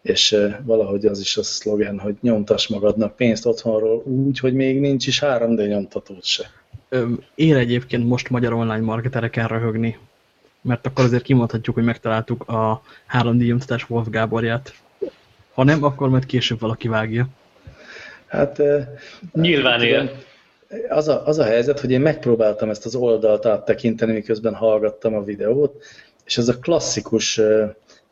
és valahogy az is a szlogen, hogy nyomtass magadnak pénzt otthonról úgy, hogy még nincs is 3D nyomtatót se. Én egyébként most magyar online marketereken röhögni, mert akkor azért kimondhatjuk, hogy megtaláltuk a 3D nyomtatás Wolf Gáborját. Ha nem, akkor majd később valaki vágja. Hát... Nyilván ilyen. Az a, az a helyzet, hogy én megpróbáltam ezt az oldalt áttekinteni, miközben hallgattam a videót, és ez a klasszikus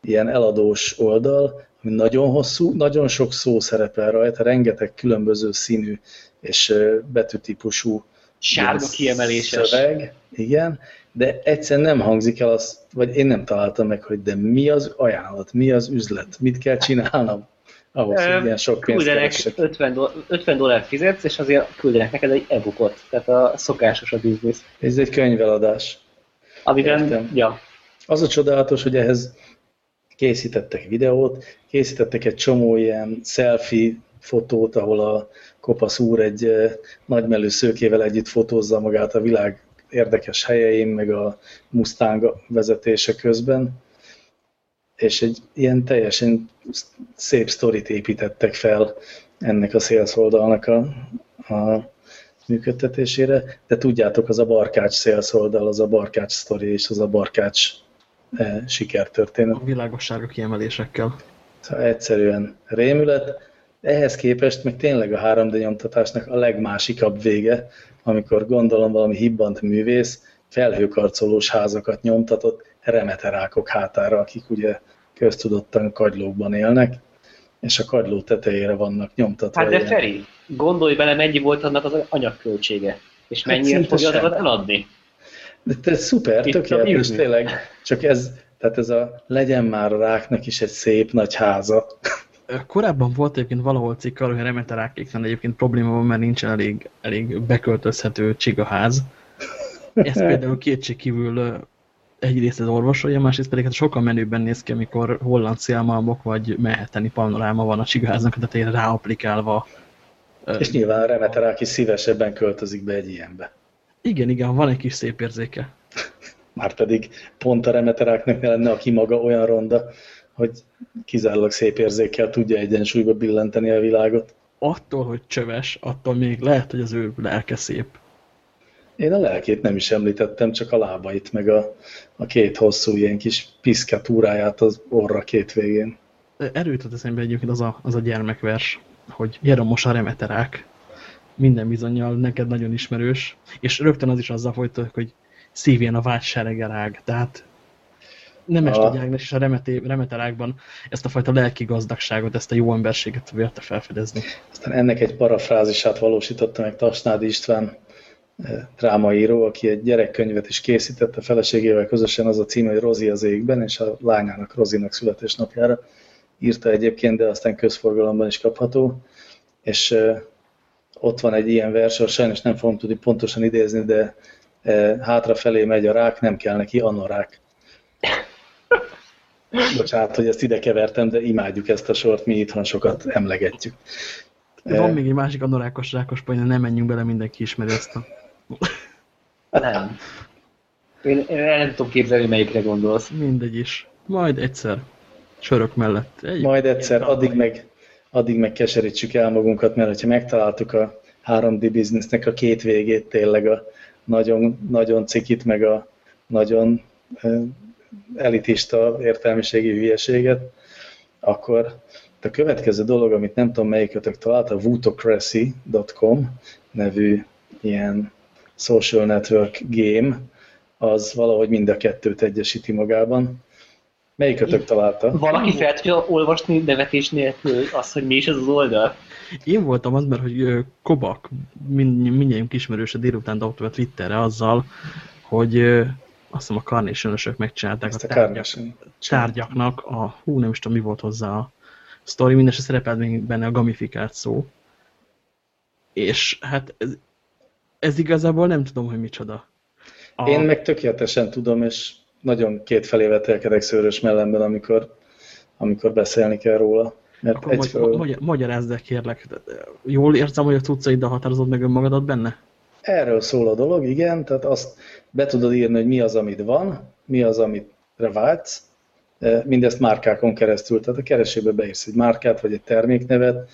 ilyen eladós oldal, nagyon hosszú, nagyon sok szó szerepel rajta, rengeteg különböző színű és betűtípusú sárga kiemeléses szöveg, igen, de egyszer nem hangzik el azt, vagy én nem találtam meg, hogy de mi az ajánlat, mi az üzlet, mit kell csinálnom ahhoz, hogy ilyen sok pénzt keresek. 50, dollár, 50 dollár fizetsz, és azért küldenek neked egy e-bookot, tehát a szokásos a biznisz. Ez egy könyveladás. Amiben, Értem. ja. Az a csodálatos, hogy ehhez készítettek videót, készítettek egy csomó ilyen selfie fotót, ahol a kopasz úr egy nagymelő szőkével együtt fotózza magát a világ érdekes helyein, meg a Mustang vezetése közben, és egy ilyen teljesen szép sztorit építettek fel ennek a sales oldalnak a, a működtetésére, de tudjátok, az a barkács sales oldal, az a barkács sztori és az a barkács e, sikertörténet. A világossága kiemelésekkel. Szóval egyszerűen rémület, ehhez képest meg tényleg a 3D nyomtatásnak a legmásikabb vége, amikor gondolom valami hibbant művész felhőkarcolós házakat nyomtatott remeterákok hátára, akik ugye köztudottan kagylókban élnek, és a kagyló tetejére vannak nyomtatva. Hát de ilyen. Feri, gondolj bele, mennyi volt annak az anyagköltsége, és hát mennyire fogja azokat eladni? De ez szuper, Itt tökéletes, tényleg, csak ez, tehát ez a legyen már a ráknak is egy szép nagy háza. Korábban volt egyébként valahol cikk arra, hogy a remeterákéknál egyébként probléma van, mert nincsen elég, elég beköltözhető csigaház. Ez például kétségkívül egyrészt az orvosolja, másrészt pedig hát sokkal menőbben néz ki, amikor holland szélmalmok vagy meheteni panoráma van a csigaháznak a tetejére ráaplikálva. És nyilván a remeterák is szívesebben költözik be egy ilyenbe. Igen, igen, van egy kis szép érzéke. Márpedig pont a remeteráknak lenne, aki maga olyan ronda, hogy kizárólag szép érzékkel tudja egyensúlyba billenteni a világot. Attól, hogy csöves, attól még lehet, hogy az ő lelke szép. Én a lelkét nem is említettem, csak a lábait, meg a, a két hosszú ilyen kis piszkatúráját az orra két végén. Erőt ad eszembe egyébként az a, az a gyermekvers, hogy Jeromos a remeterák. Minden bizonyal neked nagyon ismerős, és rögtön az is azzal folytatódik, hogy szívjen a vágy seregerág. Tehát nem a... Ágnes is a remeté, remeterákban ezt a fajta lelki gazdagságot, ezt a jó emberséget vélte felfedezni. Aztán ennek egy parafrázisát valósította meg Tasnádi István drámaíró, aki egy gyerekkönyvet is készített a feleségével közösen, az a cím, hogy Rozi az égben, és a lányának, Rozinak születésnapjára írta egyébként, de aztán közforgalomban is kapható, és ott van egy ilyen vers, sajnos nem fogom tudni pontosan idézni, de hátrafelé megy a rák, nem kell neki anorák. Bocsánat, hogy ezt ide kevertem, de imádjuk ezt a sort, mi itthon sokat emlegetjük. Van még egy másik anorákos rákos poén, nem menjünk bele, mindenki ismeri ezt a... Nem. Én, én el nem tudom képzelni, melyikre gondolsz. Mindegy is. Majd egyszer. Sörök mellett. Egy, Majd egyszer, addig meg, addig meg keserítsük el magunkat, mert hogyha megtaláltuk a 3D businessnek a két végét, tényleg a nagyon, nagyon cikit, meg a nagyon elitista értelmiségi hülyeséget, akkor a következő dolog, amit nem tudom melyikötök talált, a vootocracy.com nevű ilyen social network game, az valahogy mind a kettőt egyesíti magában. Melyikötök találta? Valaki fel tudja olvasni nevetés nélkül azt, hogy mi is ez az oldal? Én voltam az, mert hogy Kobak, mind, mindjárt ismerőse délután dobta a Twitterre azzal, hogy azt hiszem a carnation megcsinálták Ezt a, a tárgyak, tárgyaknak a, hú, nem is tudom, mi volt hozzá a sztori, mindesen szerepelt még benne a gamifikált szó. És hát ez, ez igazából nem tudom, hogy micsoda. A... Én meg tökéletesen tudom, és nagyon kétfelé vetelkedek szőrös mellemben, amikor, amikor beszélni kell róla. Mert Akkor egyfelől... magy magyarázd el, kérlek. Jól érzem, hogy a cuccaiddal határozod meg önmagadat benne? Erről szól a dolog, igen. Tehát azt be tudod írni, hogy mi az, amit van, mi az, amit vágysz, e, mindezt márkákon keresztül. Tehát a keresőbe beírsz egy márkát, vagy egy terméknevet.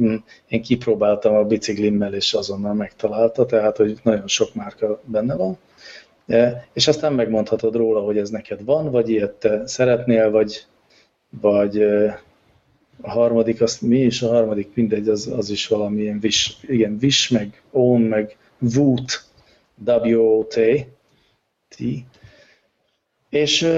Mm, én kipróbáltam a biciklimmel, és azonnal megtalálta, tehát, hogy nagyon sok márka benne van. E, és aztán megmondhatod róla, hogy ez neked van, vagy ilyet te szeretnél, vagy, vagy e, a harmadik, azt mi is a harmadik, mindegy, az, az is valamilyen wish, igen, wish, meg own, meg woot, W-O-T, T. És,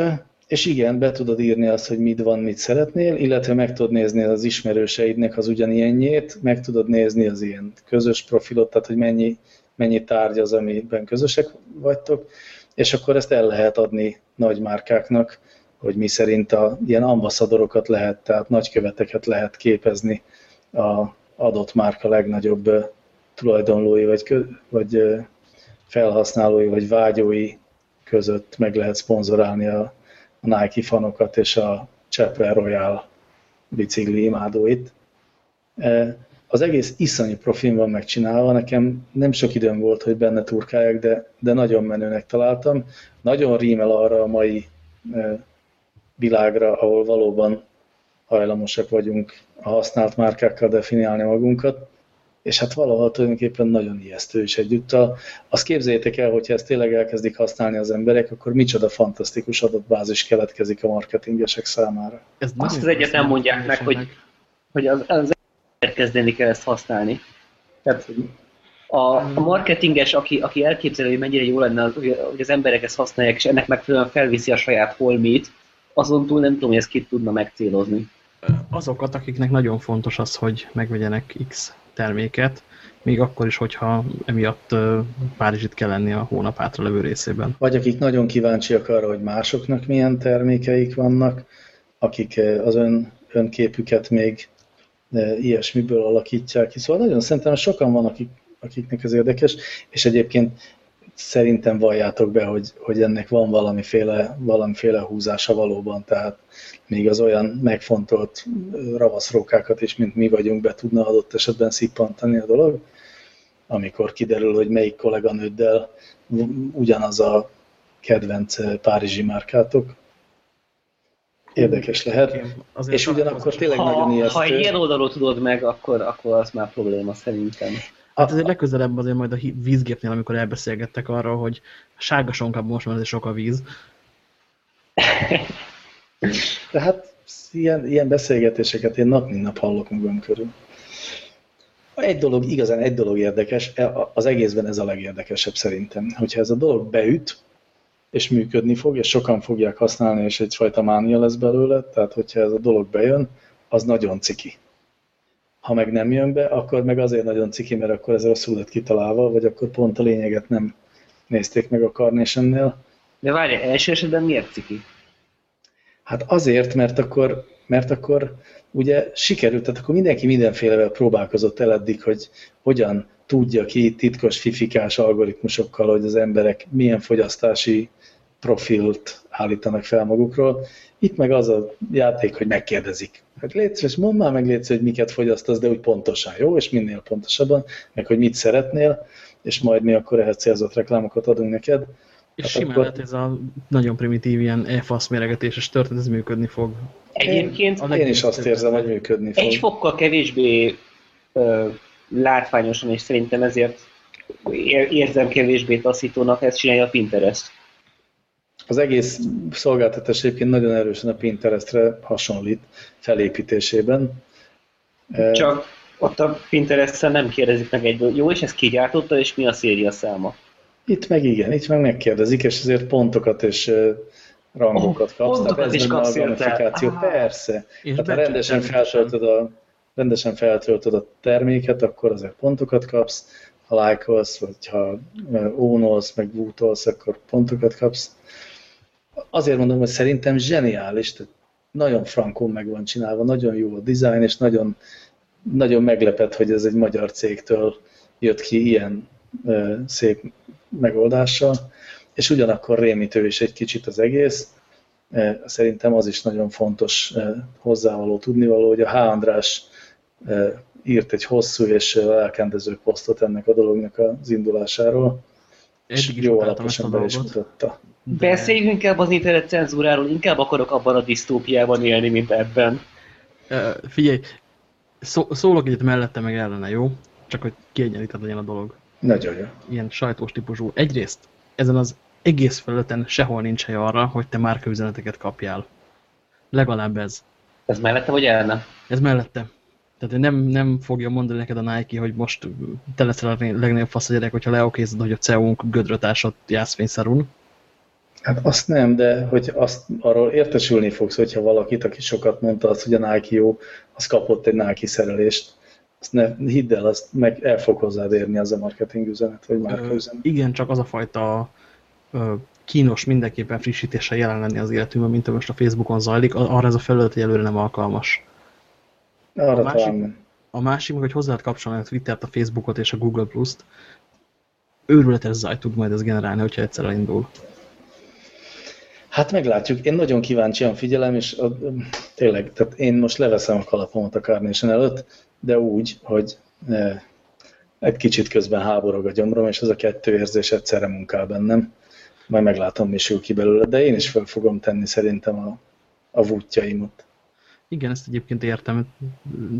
és igen, be tudod írni azt, hogy mit van, mit szeretnél, illetve meg tudod nézni az ismerőseidnek az ugyanilyenjét, meg tudod nézni az ilyen közös profilot, tehát hogy mennyi, mennyi tárgy az, amiben közösek vagytok, és akkor ezt el lehet adni nagy márkáknak, hogy mi szerint a ilyen ambaszadorokat lehet, tehát nagyköveteket lehet képezni a adott márka legnagyobb tulajdonlói, vagy, vagy felhasználói, vagy vágyói között meg lehet szponzorálni a, a Nike fanokat és a Chapel Royal bicikli imádóit. Az egész iszonyú profin van megcsinálva, nekem nem sok időm volt, hogy benne turkálják, de, de nagyon menőnek találtam. Nagyon rímel arra a mai világra, ahol valóban hajlamosak vagyunk a használt márkákkal definiálni magunkat, és hát valahol tulajdonképpen nagyon ijesztő is egyúttal. Azt képzeljétek el, hogyha ezt tényleg elkezdik használni az emberek, akkor micsoda fantasztikus adatbázis keletkezik a marketingesek számára. Ez Azt az egyet nem mondják meg, hogy, hogy az, az kezdeni kell ezt használni. Tehát, a, a marketinges, aki, aki elképzeli, hogy mennyire jó lenne, hogy az emberek ezt használják, és ennek megfelelően felviszi a saját holmit, azon túl nem tudom, hogy ezt ki tudna megcélozni. Azokat, akiknek nagyon fontos az, hogy megvegyenek X terméket, még akkor is, hogyha emiatt Párizsit kell lenni a hónap levő részében. Vagy akik nagyon kíváncsiak arra, hogy másoknak milyen termékeik vannak, akik az ön, önképüket még ilyesmiből alakítják ki. Szóval nagyon szerintem sokan van, akik, akiknek ez érdekes, és egyébként szerintem valljátok be, hogy, hogy ennek van valamiféle, valamiféle húzása valóban, tehát még az olyan megfontolt ravaszrókákat is, mint mi vagyunk, be tudna adott esetben szippantani a dolog, amikor kiderül, hogy melyik kolléganőddel ugyanaz a kedvenc párizsi márkátok. Érdekes lehet. Azért és ugyanakkor tényleg ha, nagyon ijesztő. Ha ilyen oldalról tudod meg, akkor, akkor az már probléma szerintem. Hát azért legközelebb azért majd a vízgépnél, amikor elbeszélgettek arról, hogy sárga sonkában most már ez sok a víz. Tehát ilyen, ilyen beszélgetéseket én nap mint nap hallok magam körül. Egy dolog, igazán egy dolog érdekes, e, az egészben ez a legérdekesebb szerintem. Hogyha ez a dolog beüt, és működni fog, és sokan fogják használni, és egyfajta mánia lesz belőle, tehát hogyha ez a dolog bejön, az nagyon ciki ha meg nem jön be, akkor meg azért nagyon ciki, mert akkor ez rosszul lett kitalálva, vagy akkor pont a lényeget nem nézték meg a Carnation-nél. De várj, első esetben miért ciki? Hát azért, mert akkor, mert akkor ugye sikerült, tehát akkor mindenki mindenfélevel próbálkozott el eddig, hogy hogyan tudja ki titkos fifikás algoritmusokkal, hogy az emberek milyen fogyasztási profilt állítanak fel magukról. Itt meg az a játék, hogy megkérdezik. Hát létszeres, mondd már meg létszeres, hogy miket fogyasztasz, de úgy pontosan, jó? És minél pontosabban, meg hogy mit szeretnél, és majd mi akkor ehhez célzott reklámokat adunk neked. És hát simán akkor... lehet ez a nagyon primitív ilyen e-fasz méregetéses történet, ez működni fog. Egyébként én, én is azt érzem, hogy működni fog. Egy fokkal kevésbé ö, látványosan, és szerintem ezért érzem kevésbé taszítónak, ezt csinálja a Pinterest. Az egész szolgáltatás egyébként nagyon erősen a Pinterestre hasonlít felépítésében. Csak ott a pinterest nem kérdezik meg egyből, jó, és ez ki gyártotta, és mi a széria száma? Itt meg igen, itt meg megkérdezik, és ezért pontokat és rangokat kapsz. Oh, pontokat is kapsz a Persze. Tehát ha rendesen feltöltöd a, rendesen feltöltöd a terméket, akkor azért pontokat kapsz, ha lájkolsz, vagy ha ónolsz, meg bútolsz, akkor pontokat kapsz. Azért mondom, hogy szerintem zseniális, tehát nagyon frankon meg van csinálva, nagyon jó a dizájn, és nagyon, nagyon meglepett, hogy ez egy magyar cégtől jött ki ilyen szép megoldással, és ugyanakkor rémítő is egy kicsit az egész. Szerintem az is nagyon fontos hozzávaló tudnivaló, hogy a H. András írt egy hosszú és elkendező posztot ennek a dolognak az indulásáról, és jó alaposan be is mutatta. De... Beszéljünk inkább az internet cenzúráról, inkább akarok abban a disztópiában élni, mint ebben. Uh, figyelj, szó, szólok egyet mellette meg ellene, jó? Csak hogy kiegyenlített legyen a dolog. Nagyon jó. Ilyen sajtós típusú. Egyrészt ezen az egész felületen sehol nincs hely arra, hogy te márkaüzeneteket kapjál. Legalább ez. Ez mellette vagy ellene? Ez mellette. Tehát nem, nem fogja mondani neked a Nike, hogy most te leszel a legnagyobb fasz a gyerek, hogyha leokézod, hogy a CEO-nk gödrötásot jászfényszerún. Hát azt nem, de hogy azt arról értesülni fogsz, hogyha valakit, aki sokat mondta azt, hogy a Nike jó, az kapott egy Nike szerelést. Azt ne, hidd el, azt meg el fog hozzád érni az a marketing üzenet, vagy márka üzenet. Igen, csak az a fajta ö, kínos mindenképpen frissítéssel jelen lenni az életünkben, mint most a Facebookon zajlik, arra ez a felület előre nem alkalmas. Arra a másik, a másik, hogy hozzá kapcsolni a Twittert, a Facebookot és a Google Plus-t, őrületes zaj tud majd ez generálni, hogyha egyszer elindul. Hát meglátjuk. Én nagyon kíváncsian figyelem, és a, tényleg, tehát én most leveszem a kalapomat a Carnation előtt, de úgy, hogy e, egy kicsit közben háborog a gyomrom, és ez a kettő érzés egyszerre munkál bennem. Majd meglátom, mi sül ki belőle, de én is fel fogom tenni szerintem a, a vútjaimat. Igen, ezt egyébként értem.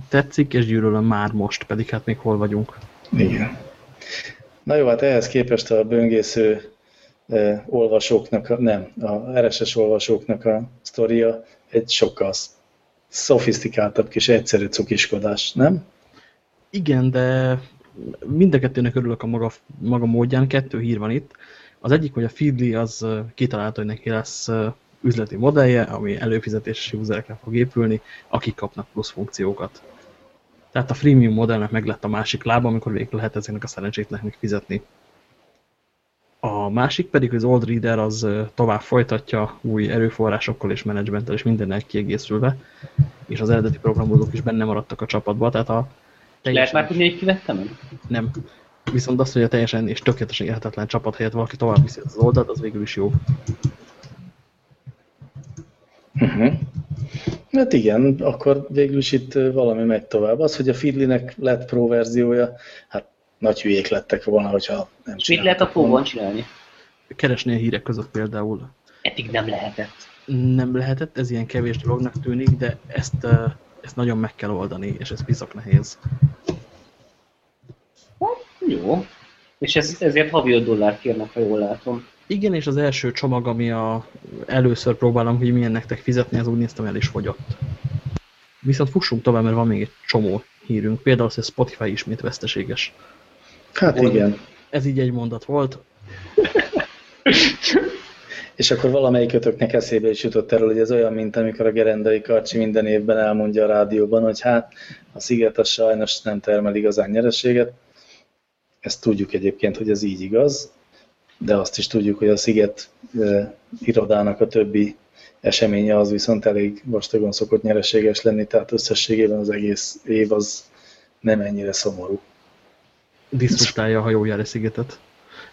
Tetszik, és gyűlölöm már most, pedig hát még hol vagyunk. Igen. Na jó, hát ehhez képest a böngésző olvasóknak, nem, a RSS olvasóknak a sztoria egy sokkal szofisztikáltabb kis egyszerű cukiskodás, nem? Igen, de mind a kettőnek örülök a maga, maga módján. Kettő hír van itt. Az egyik, hogy a Feedly az kitalálta, hogy neki lesz üzleti modellje, ami előfizetési userekre fog épülni, akik kapnak plusz funkciókat. Tehát a freemium modellnek meg lett a másik lába, amikor végül lehet ezeknek a szerencsétleneknek fizetni. A másik pedig, hogy az Old Reader az tovább folytatja új erőforrásokkal és menedzsmenttel és mindennel kiegészülve, és az eredeti programozók is benne maradtak a csapatba, tehát a teljesen... Lehet már tudni, hogy kivettem? Nem. Viszont azt, hogy a teljesen és tökéletesen érhetetlen csapat helyett valaki tovább viszi az oldalt, az végül is jó. Uh -huh. Hát igen, akkor végül is itt valami megy tovább. Az, hogy a Feedly-nek lett Pro verziója, hát nagy hülyék lettek volna, hogyha nem Mit lehet a Pro-ban csinálni? Keresni a hírek között például. Eddig nem lehetett. Nem lehetett, ez ilyen kevés dolognak tűnik, de ezt, ezt nagyon meg kell oldani, és ez bizok nehéz. Hát, jó. És ez, ezért havi 5 dollár kérnek, ha jól látom. Igen, és az első csomag, ami a, először próbálom, hogy milyen nektek fizetni, az úgy néztem el is fogyott. Viszont fussunk tovább, mert van még egy csomó hírünk. Például az, hogy Spotify ismét veszteséges. Hát igen. Ez így egy mondat volt. És akkor valamelyikötöknek eszébe is jutott erről, hogy ez olyan, mint amikor a gerendai karcsi minden évben elmondja a rádióban, hogy hát a sziget az sajnos nem termel igazán nyereséget. Ezt tudjuk egyébként, hogy ez így igaz, de azt is tudjuk, hogy a sziget e, irodának a többi eseménye az viszont elég vastagon szokott nyereséges lenni, tehát összességében az egész év az nem ennyire szomorú. Disztruktálja a hajójára szigetet.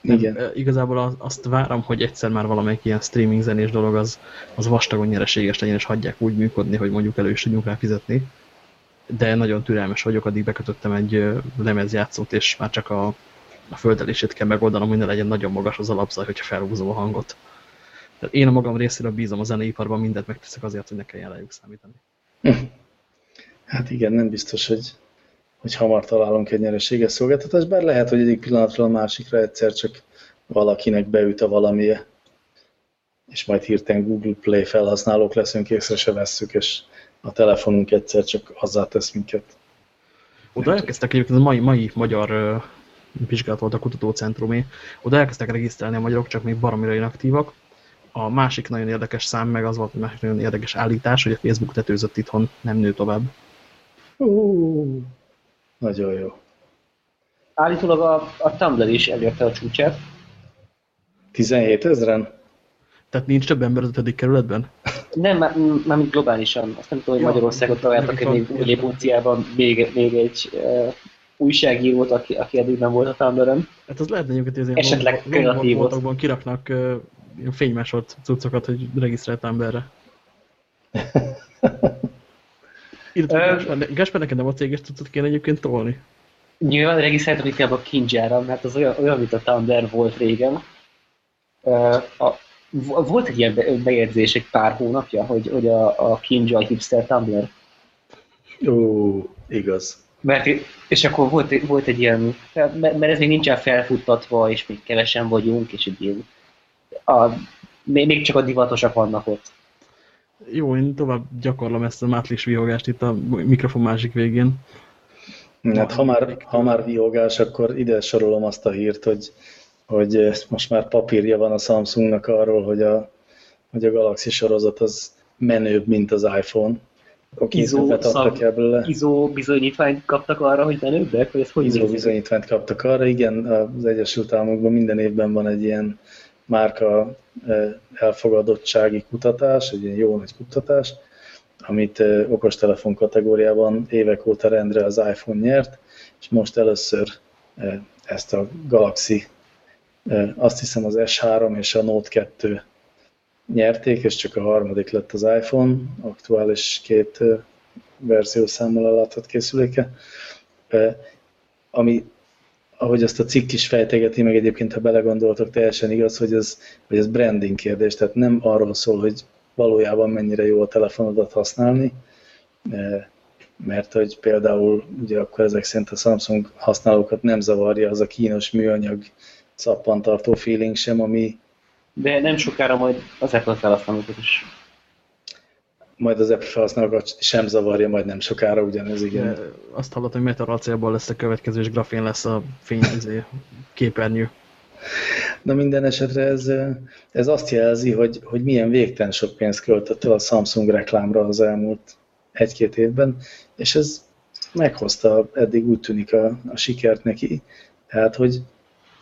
Igen. Nem, igazából azt várom, hogy egyszer már valamelyik ilyen streaming zenés dolog az, az vastagon nyereséges legyen, és hagyják úgy működni, hogy mondjuk elő is tudjunk rá fizetni. De nagyon türelmes vagyok, addig bekötöttem egy lemezjátszót, és már csak a, a földelését kell megoldanom, hogy ne legyen nagyon magas az alapzaj, hogyha felhúzom a hangot. Tehát én a magam részéről bízom a zeneiparban, mindent megteszek azért, hogy ne kelljen rájuk számítani. Hát igen, nem biztos, hogy, hogy hamar találunk egy nyereséges szolgáltatást, bár lehet, hogy egyik pillanatról a másikra egyszer csak valakinek beüt a valamije, és majd hirtelen Google Play felhasználók leszünk, észre se vesszük, és a telefonunk egyszer csak azzá tesz minket. Oda elkezdtek egyébként a mai, mai magyar vizsgálat volt a kutatócentrumé, oda elkezdtek regisztrálni a magyarok, csak még baromira inaktívak, a másik nagyon érdekes szám meg az volt, hogy másik nagyon érdekes állítás, hogy a Facebook tetőzött itthon nem nő tovább. Uh, nagyon jó. Állítólag a, a Tumblr is elérte a csúcsát. 17 ezeren? Tehát nincs több ember az ötödik kerületben? Nem, már, már globálisan. Azt nem tudom, hogy ja, Magyarországot találtak egy még Lébóciában még, még egy uh, újságírót, aki, aki eddig nem volt a Tumblr-en. Hát az lehet hogy az ilyen Esetleg kreatívot. kiraknak uh, fénymásolt cuccokat, hogy regisztrált emberre. Gáspár, neked nem a céges cuccot kéne egyébként tolni? Nyilván regisztráltam inkább a Kinjára, mert az olyan, olyan mint a Tumblr volt régen. A, volt egy ilyen bejegyzés egy pár hónapja, hogy, hogy a, a Kinja a hipster Tumblr. Ó, igaz. Mert, és akkor volt, volt egy ilyen, mert ez még nincsen felfuttatva, és még kevesen vagyunk, és egy ilyen a, még csak a divatosak vannak ott. Jó, én tovább gyakorlom ezt a mátlis vihogást itt a mikrofon másik végén. Hát ha már, ha már vihogás, akkor ide sorolom azt a hírt, hogy, hogy most már papírja van a Samsungnak arról, hogy a, hogy a Galaxy sorozat az menőbb, mint az iPhone. Izó, szab, Izó bizonyítványt kaptak arra, hogy menőbbek? Vagy ez hogy Izó bizonyítványt kaptak arra, igen, az Egyesült Államokban minden évben van egy ilyen márka elfogadottsági kutatás, egy ilyen jó nagy kutatás, amit okostelefon kategóriában évek óta rendre az iPhone nyert, és most először ezt a Galaxy, azt hiszem az S3 és a Note 2 nyerték, és csak a harmadik lett az iPhone, aktuális két verziószámmal ellátott készüléke. Ami ahogy azt a cikk is fejtegeti, meg egyébként, ha belegondoltok, teljesen igaz, hogy ez, hogy ez branding kérdés, tehát nem arról szól, hogy valójában mennyire jó a telefonodat használni, e, mert hogy például ugye akkor ezek szerint a Samsung használókat nem zavarja az a kínos műanyag szappantartó feeling sem, ami... De nem sokára majd az Apple felhasználókat is majd az Apple felhasználókat sem zavarja majd nem sokára ugyanez, igen. Azt hallottam, hogy metaralcélból lesz a következő, és grafén lesz a fény képernyő. Na minden esetre ez, ez azt jelzi, hogy, hogy milyen végtelen sok pénzt költött el a Samsung reklámra az elmúlt egy-két évben, és ez meghozta eddig úgy tűnik a, a sikert neki, tehát hogy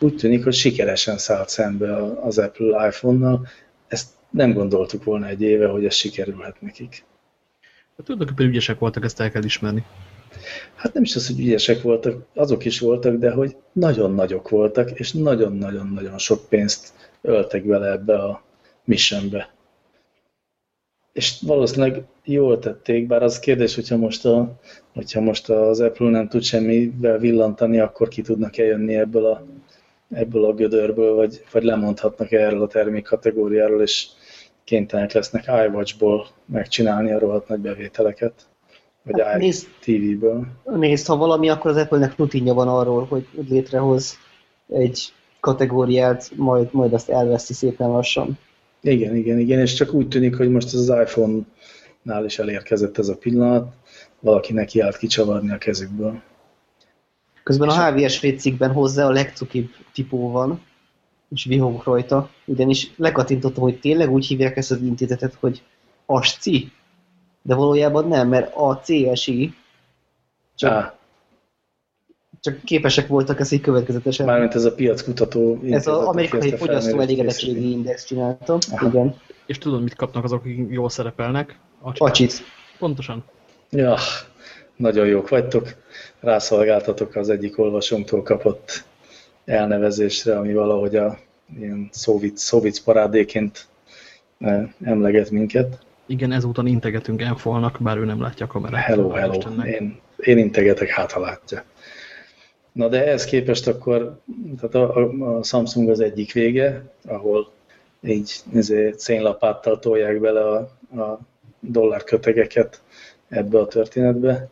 úgy tűnik, hogy sikeresen szállt szembe az Apple iPhone-nal, ezt nem gondoltuk volna egy éve, hogy ez sikerülhet nekik. Hát tulajdonképpen ügyesek voltak, ezt el kell ismerni. Hát nem is az, hogy ügyesek voltak, azok is voltak, de hogy nagyon nagyok voltak, és nagyon-nagyon-nagyon sok pénzt öltek bele ebbe a missionbe. És valószínűleg jól tették, bár az kérdés, hogyha most, a, hogyha most az Apple nem tud semmivel villantani, akkor ki tudnak eljönni ebből a, ebből a gödörből, vagy, vagy lemondhatnak erről a termék kategóriáról, és kénytelenek lesznek iWatch-ból megcsinálni a rohadt nagy bevételeket, vagy hát iTV-ből. Nézd, ha valami, akkor az Apple-nek rutinja van arról, hogy létrehoz egy kategóriát, majd, majd azt elveszi szépen lassan. Igen, igen, igen, és csak úgy tűnik, hogy most az iPhone-nál is elérkezett ez a pillanat, valaki neki állt kicsavarni a kezükből. Közben a HVSV cikkben hozzá a legcukibb tipó van, és vihogok rajta, ugyanis lekattintottam, hogy tényleg úgy hívják ezt az intézetet, hogy ASCI, de valójában nem, mert a CSI, csak, csak képesek voltak ezt így következetesen. mármint ez a piackutató Ez az amerikai fogyasztó elégedettségi index csináltam. Aha. Igen. És tudod, mit kapnak azok, akik jól szerepelnek? A Pacsit. Pontosan. Ja, nagyon jók vagytok. Rászolgáltatok az egyik olvasónktól kapott elnevezésre, ami valahogy a ilyen szóvic, szóvic parádéként eh, emleget minket. Igen, ezúton integetünk Enfolnak, bár ő nem látja a kamerát. Hello, hello. Istennek. Én, én integetek, hát ha látja. Na de ehhez képest akkor tehát a, a, a Samsung az egyik vége, ahol így ezért szénlapáttal tolják bele a, a dollárkötegeket ebbe a történetbe.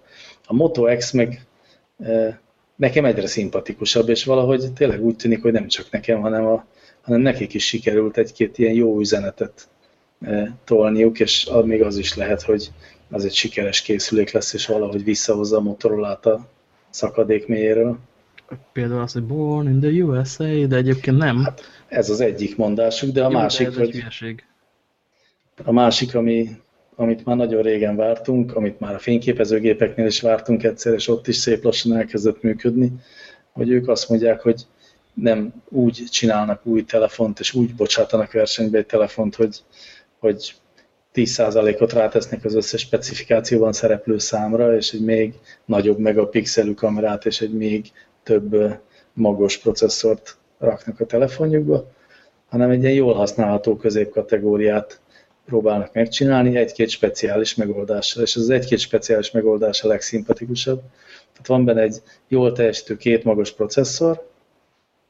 A Moto X meg e, nekem egyre szimpatikusabb, és valahogy tényleg úgy tűnik, hogy nem csak nekem, hanem, a, hanem nekik is sikerült egy-két ilyen jó üzenetet e, tolniuk, és az- még az is lehet, hogy az egy sikeres készülék lesz, és valahogy visszahozza a Motorola-t a szakadék mélyéről. Például az, hogy born in the USA, de egyébként nem. Ez az egyik mondásuk, de a Jó, másik, de hogy hülyeség. A másik, ami, amit már nagyon régen vártunk, amit már a fényképezőgépeknél is vártunk egyszer, és ott is szép lassan elkezdett működni, hogy ők azt mondják, hogy nem úgy csinálnak új telefont, és úgy bocsátanak versenybe egy telefont, hogy, hogy 10%-ot rátesznek az összes specifikációban szereplő számra, és egy még nagyobb megapixelű kamerát, és egy még több magos processzort raknak a telefonjukba, hanem egy ilyen jól használható középkategóriát próbálnak megcsinálni egy-két speciális megoldással, és az egy-két speciális megoldás a legszimpatikusabb. Tehát van benne egy jól teljesítő két magos processzor,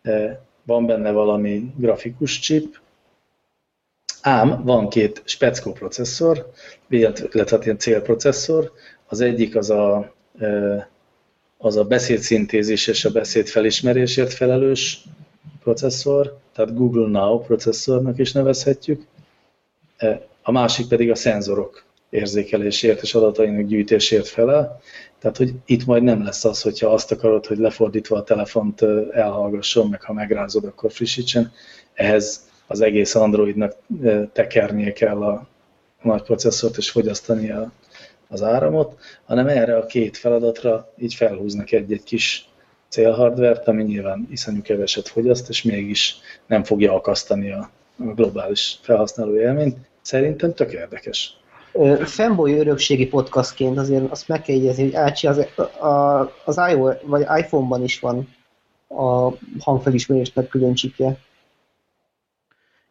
eh, van benne valami grafikus chip, ám van két speckó processzor, illetve hát ilyen célprocesszor. Az egyik az a, eh, az a beszédszintézis és a beszédfelismerésért felelős processzor, tehát Google Now processzornak is nevezhetjük, E, a másik pedig a szenzorok érzékelésért és adatainak gyűjtésért felel. Tehát, hogy itt majd nem lesz az, hogyha azt akarod, hogy lefordítva a telefont elhallgasson, meg ha megrázod, akkor frissítsen. Ehhez az egész Androidnak tekernie kell a nagy processzort és fogyasztani a, az áramot, hanem erre a két feladatra így felhúznak egy-egy kis célhardvert, ami nyilván iszonyú keveset fogyaszt, és mégis nem fogja akasztani a, a globális felhasználó élményt. Szerintem tök érdekes. Fanboy örökségi podcastként azért azt meg kell jegyezni, hogy Ácsi az, a, az iOS, vagy iPhone-ban is van a hangfelismerésnek külön csipje.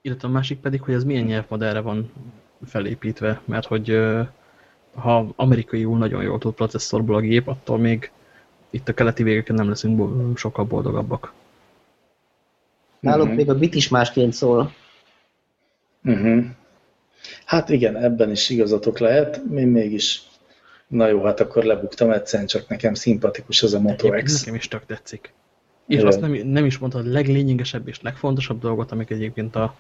Illetve a másik pedig, hogy ez milyen nyelvmodellre van felépítve, mert hogy ha amerikaiul nagyon jól tud processzorból a gép, attól még itt a keleti végeken nem leszünk sokkal boldogabbak. Náluk Mhm. még a bit is másként szól. Uh-huh. Hát igen, ebben is igazatok lehet, én mégis, na jó, hát akkor lebuktam egyszerűen, csak nekem szimpatikus ez a Moto X. nekem is tök tetszik. És Igen. azt nem, nem is mondtad a leglényegesebb és legfontosabb dolgot, amik egyébként a,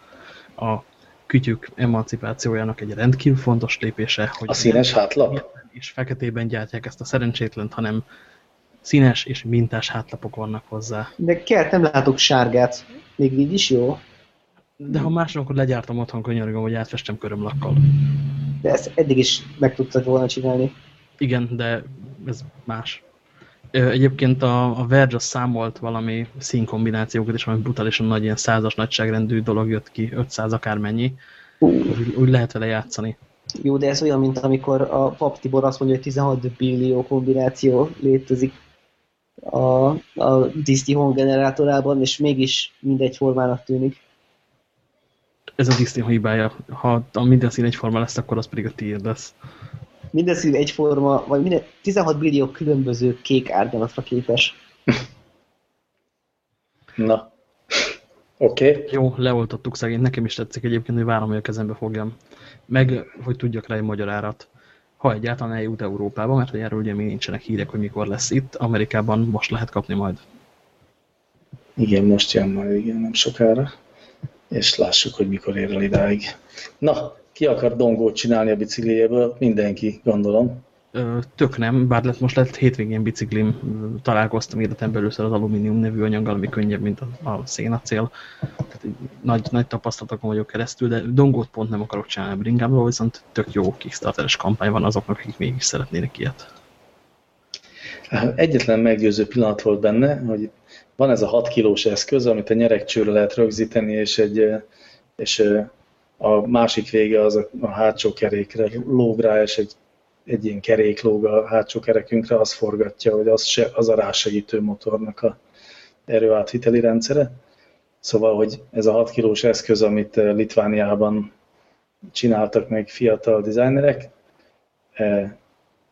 a kütyük emancipációjának egy rendkívül fontos lépése, hogy A színes hátlap? és feketében gyártják ezt a szerencsétlent, hanem színes és mintás hátlapok vannak hozzá. De kert nem látok sárgát. Még így is jó. De ha akkor legyártam otthon könyörgöm, hogy átfestem körömlakkal. De ezt eddig is meg tudtad volna csinálni. Igen, de ez más. Egyébként a, a Verge az számolt valami színkombinációkat is, ami brutálisan nagy, ilyen százas nagyságrendű dolog jött ki, 500 akármennyi. Úgy, úgy lehet vele játszani. Jó, de ez olyan, mint amikor a Pap Tibor azt mondja, hogy 16 billió kombináció létezik a, a Disney hanggenerátorában, és mégis mindegy formának tűnik. Ez a Disney hibája. Ha a minden szín egyforma lesz, akkor az pedig a tiéd lesz. Minden szín egyforma, vagy minden, 16 billió különböző kék árnyanatra képes. Na, oké. Okay. Jó, leoltottuk szegény. Nekem is tetszik egyébként, hogy várom, hogy a kezembe fogjam. Meg, hogy tudjak rá egy magyar árat. Ha egyáltalán eljut Európába, mert erről ugye még nincsenek hírek, hogy mikor lesz itt. Amerikában most lehet kapni majd. Igen, most jön majd, igen, nem sokára. És lássuk, hogy mikor ér el idáig. Na, ki akar dongót csinálni a bicikliéből? Mindenki, gondolom. Tök nem, bár lett, most lett hétvégén biciklim, találkoztam életemben először az alumínium nevű anyaggal, ami könnyebb, mint a, a szénacél. Tehát nagy, nagy tapasztalatokon vagyok keresztül, de dongót pont nem akarok csinálni a bringámról, viszont tök jó Kickstarteres kampány van azoknak, akik mégis szeretnének ilyet. Egyetlen meggyőző pillanat volt benne, hogy van ez a 6 kilós eszköz, amit a nyerekcsőre lehet rögzíteni, és, egy, és a másik vége az a, a hátsó kerékre lóg rá, és egy, egy ilyen kerék lóg a hátsó kerekünkre, az forgatja, hogy az, se, az a rásegítő motornak a erőátviteli rendszere. Szóval, hogy ez a 6 kilós eszköz, amit Litvániában csináltak meg fiatal designerek,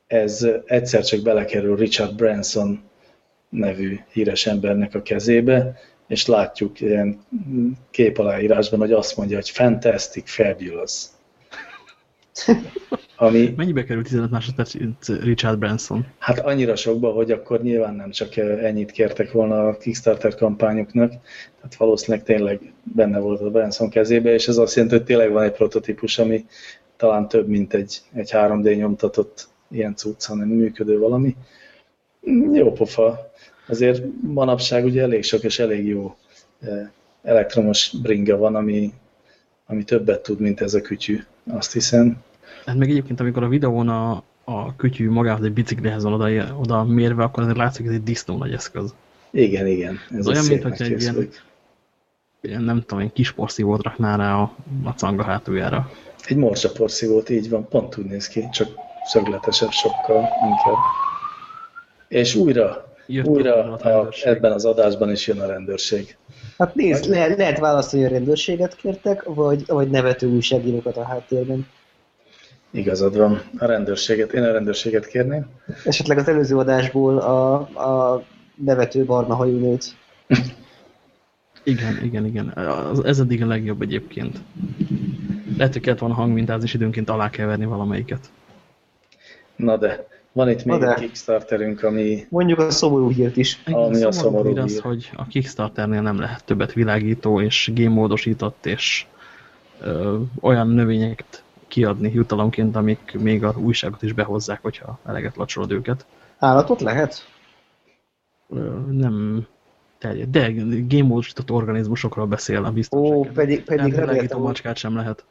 ez egyszer csak belekerül Richard Branson nevű híres embernek a kezébe, és látjuk ilyen képaláírásban, hogy azt mondja, hogy fantastic, fabulous. Ami, Mennyibe kerül 15 másodperc Richard Branson? Hát annyira sokba, hogy akkor nyilván nem csak ennyit kértek volna a Kickstarter kampányuknak, tehát valószínűleg tényleg benne volt a Branson kezébe, és ez azt jelenti, hogy tényleg van egy prototípus, ami talán több, mint egy, egy 3D nyomtatott ilyen cucc, hanem működő valami. Jó pofa. Azért manapság ugye elég sok és elég jó eh, elektromos bringa van, ami, ami többet tud, mint ez a kütyű, azt hiszem. Hát meg egyébként, amikor a videón a, a kütyű magához egy biciklihez van oda, oda mérve, akkor azért látszik, hogy ez egy disznó nagy eszköz. Igen, igen. Ez, olyan, mint hogy egy ilyen, ilyen, nem tudom, egy kis porszívót raknál rá a, a canga hátuljára. Egy morsa porszívót, így van, pont úgy néz ki, csak szögletesebb sokkal inkább. És újra, Jött újra a, ebben az adásban is jön a rendőrség. Hát nézd, le, lehet választani, hogy a rendőrséget kértek, vagy, vagy nevető újságírókat a háttérben. Igazad van. A rendőrséget. Én a rendőrséget kérném. Esetleg az előző adásból a, a nevető barna hajú nőt. igen, igen, igen. Ez eddig a legjobb egyébként. Lehet, hogy kellett volna hangmintázni, és időnként alá kell verni valamelyiket. Na de, van itt még egy Kickstarterünk, ami... Mondjuk a szomorú hírt is. Ami a szomorú hír. Az, hogy a Kickstarternél nem lehet többet világító és gémmódosított és ö, olyan növényeket kiadni jutalomként, amik még a újságot is behozzák, hogyha eleget lacsolod őket. Állatot lehet? Ö, nem terjed. De gémmódosított organizmusokról beszél a biztonság. Ó, pedig, pedig reméltem, macskát sem lehet.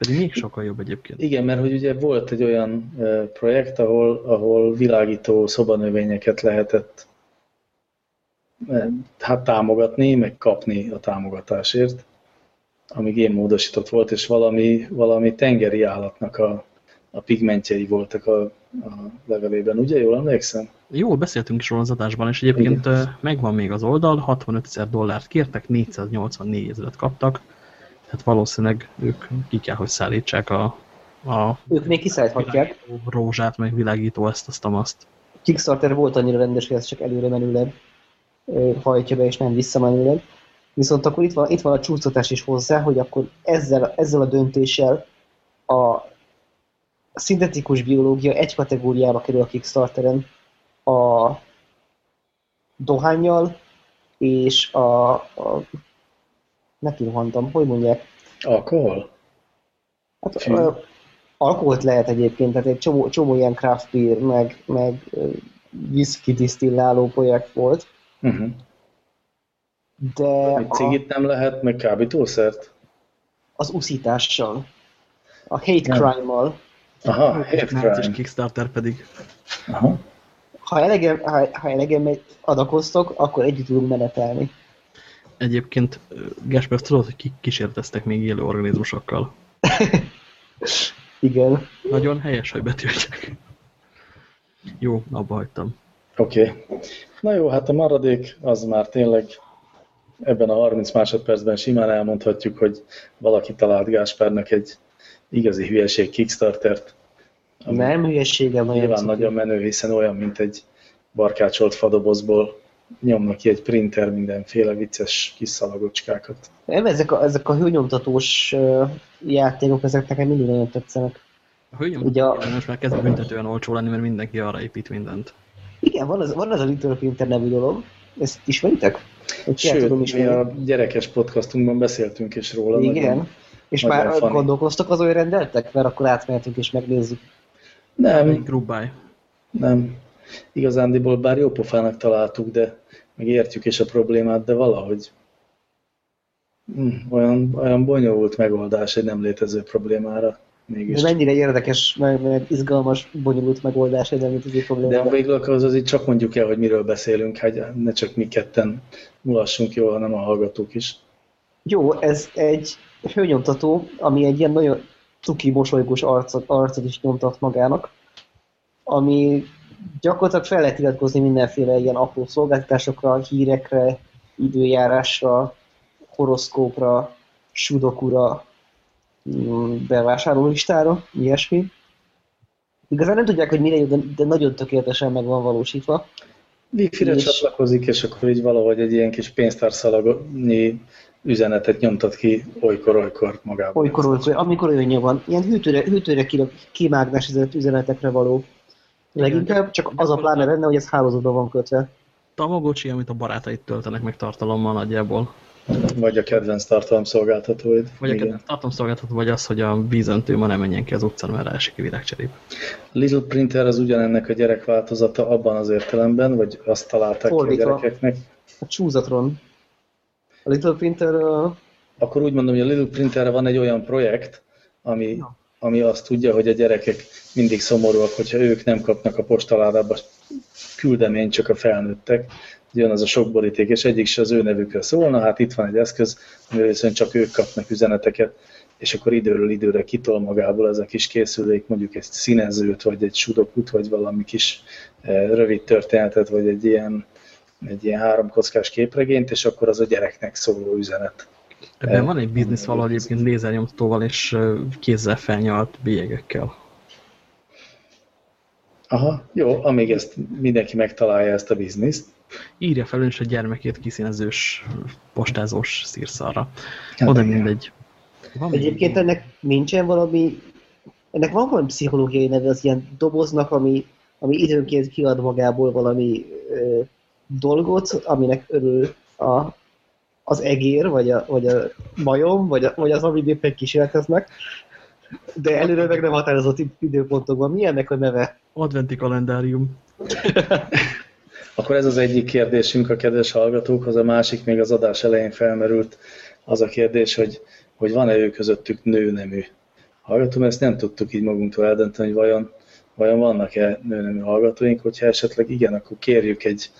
Pedig még sokkal jobb egyébként. Igen, mert hogy ugye volt egy olyan projekt, ahol, ahol világító szobanövényeket lehetett hát támogatni, meg kapni a támogatásért, ami génmódosított volt, és valami, valami tengeri állatnak a, a pigmentjei voltak a, a levelében, ugye? Jól emlékszem? Jól beszéltünk is róla az adásban, és egyébként Igen. megvan még az oldal, 65 ezer dollárt kértek, 484 ezeret kaptak, tehát valószínűleg ők ki kell, hogy szállítsák a, a ők még kiszállíthatják. Rózsát, meg világító ezt, azt, azt. Kickstarter volt annyira rendes, hogy ez csak előre menőleg hajtja be, és nem visszamenőleg. Viszont akkor itt van, itt van a csúsztatás is hozzá, hogy akkor ezzel, ezzel a döntéssel a szintetikus biológia egy kategóriába kerül a Kickstarteren a dohányjal és a, a neki rohantam, hogy mondják? Alkohol? Hát, ö, alkoholt lehet egyébként, tehát egy csomó, csomó ilyen craft beer, meg, meg whisky disztilláló projekt volt. Uh mhm. -huh. De... Egy cigit a... nem lehet, meg kábítószert? Az uszítással. A hate crime-mal. Aha, hate crime. És Kickstarter pedig. Aha. Ha elegem, ha, ha elegem adakoztok, akkor együtt tudunk menetelni. Egyébként, Gáspár, tudod, hogy kik kísérteztek még élő organizmusokkal? Igen. Nagyon helyes, hogy betiltják. Jó, abba hagytam. Oké. Okay. Na jó, hát a maradék az már tényleg ebben a 30 másodpercben simán elmondhatjuk, hogy valaki talált Gáspárnak egy igazi hülyeség Kickstartert. Nem hülyesége van. Nyilván nagyon menő, hiszen olyan, mint egy barkácsolt fadobozból nyomnak ki egy printer mindenféle vicces kis szalagocskákat. Nem, ezek a, ezek a hőnyomtatós játékok, ezek nekem mindig nagyon tetszenek. A hőnyomtatós a... most már kezd büntetően olcsó lenni, mert mindenki arra épít mindent. Igen, van az, van az a Little Printer nevű dolog. Ezt ismeritek? Sőt, tudom mi a gyerekes podcastunkban beszéltünk is róla. Igen, nagyon, és nagyon már funny. gondolkoztak az, hogy rendeltek? Mert akkor átmehetünk és megnézzük. Nem, Grubáj. nem. Igazándiból bár jó pofának találtuk, de meg értjük is a problémát, de valahogy hm, olyan, olyan bonyolult megoldás egy nem létező problémára. Mégis. Ez mennyire érdekes, meg, meg izgalmas, bonyolult megoldás egy említőző problémára. De végül akkor az azért csak mondjuk el, hogy miről beszélünk, hogy ne csak mi ketten mulassunk jól, hanem a hallgatók is. Jó, ez egy hőnyomtató, ami egy ilyen nagyon cuki, mosolygós arcot, arcot is nyomtat magának, ami gyakorlatilag fel lehet iratkozni mindenféle ilyen apró szolgáltatásokra, hírekre, időjárásra, horoszkópra, sudokura, mm, bevásárlólistára, ilyesmi. Igazán nem tudják, hogy mire jó, de, de nagyon tökéletesen meg van valósítva. Wi-Fi-re És- csatlakozik, és akkor így valahogy egy ilyen kis pénztárszalagnyi üzenetet nyomtat ki olykor-olykor magában. Olykor, olykor, amikor olyan van. Ilyen hűtőre, hűtőre kimágnesizett üzenetekre való. Leginkább csak az a pláne benne, hogy ez hálózatban van kötve. Tamagocsi, amit a barátait töltenek meg tartalommal nagyjából. Vagy a kedvenc tartalomszolgáltatóid. Vagy a Igen. kedvenc tartalomszolgáltató, vagy az, hogy a vízöntő ma nem menjen ki az utcán, mert elesik a virágcserébe. Little Printer az ugyanennek a gyerek változata abban az értelemben, vagy azt találták Fordítva. ki a gyerekeknek. A csúzatron. A Little Printer uh, Akkor úgy mondom, hogy a Little Printerre van egy olyan projekt, ami, Ja. Ami azt tudja, hogy a gyerekek mindig szomorúak, hogyha ők nem kapnak a postaládába küldeményt, csak a felnőttek. Jön az a sok boríték, és egyik se az ő nevükre szólna, hát itt van egy eszköz, amivel viszont csak ők kapnak üzeneteket, és akkor időről időre kitol magából ez a kis készülék, mondjuk egy színezőt, vagy egy sudokut, vagy valami kis eh, rövid történetet, vagy egy ilyen, egy ilyen háromkockás képregényt, és akkor az a gyereknek szóló üzenet. Ebben van egy biznisz valahogy egyébként lézernyomtatóval és kézzel felnyalt bélyegekkel. Aha, jó, amíg ezt mindenki megtalálja ezt a bizniszt. Írja fel ön is a gyermekét kiszínezős, postázós szírszarra. Hát Oda mindegy. Van Egyébként ennek nincsen valami, ennek van valami pszichológiai neve, az ilyen doboznak, ami, ami időnként kiad magából valami ö, dolgot, aminek örül a, az egér, vagy a, vagy a majom, vagy, a, vagy az, amit éppen kísérleteznek. De előre meg nem határozott időpontokban. Mi ennek a neve? Adventi kalendárium. Akkor ez az egyik kérdésünk a kedves hallgatókhoz, a másik még az adás elején felmerült az a kérdés, hogy, hogy van-e ő közöttük nőnemű hallgató, mert ezt nem tudtuk így magunktól eldönteni, hogy vajon, vajon vannak-e nőnemű hallgatóink, hogyha esetleg igen, akkor kérjük egy,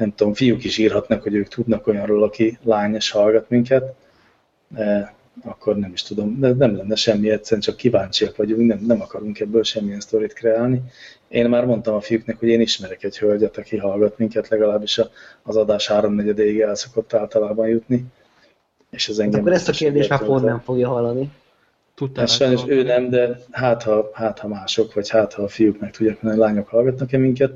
nem tudom, fiúk is írhatnak, hogy ők tudnak olyanról, aki lány és hallgat minket, e, akkor nem is tudom, de nem lenne semmi, egyszerűen csak kíváncsiak vagyunk, nem, nem akarunk ebből semmilyen sztorit kreálni. Én már mondtam a fiúknak, hogy én ismerek egy hölgyet, aki hallgat minket, legalábbis a- az adás háromnegyedéig el szokott általában jutni. És ez engem Akkor ezt a kérdést már pont nem fogja hallani. Tudtál Hát sajnos ő nem, de hát ha, hát ha mások, vagy hát ha a fiúk meg tudják hogy lányok hallgatnak-e minket.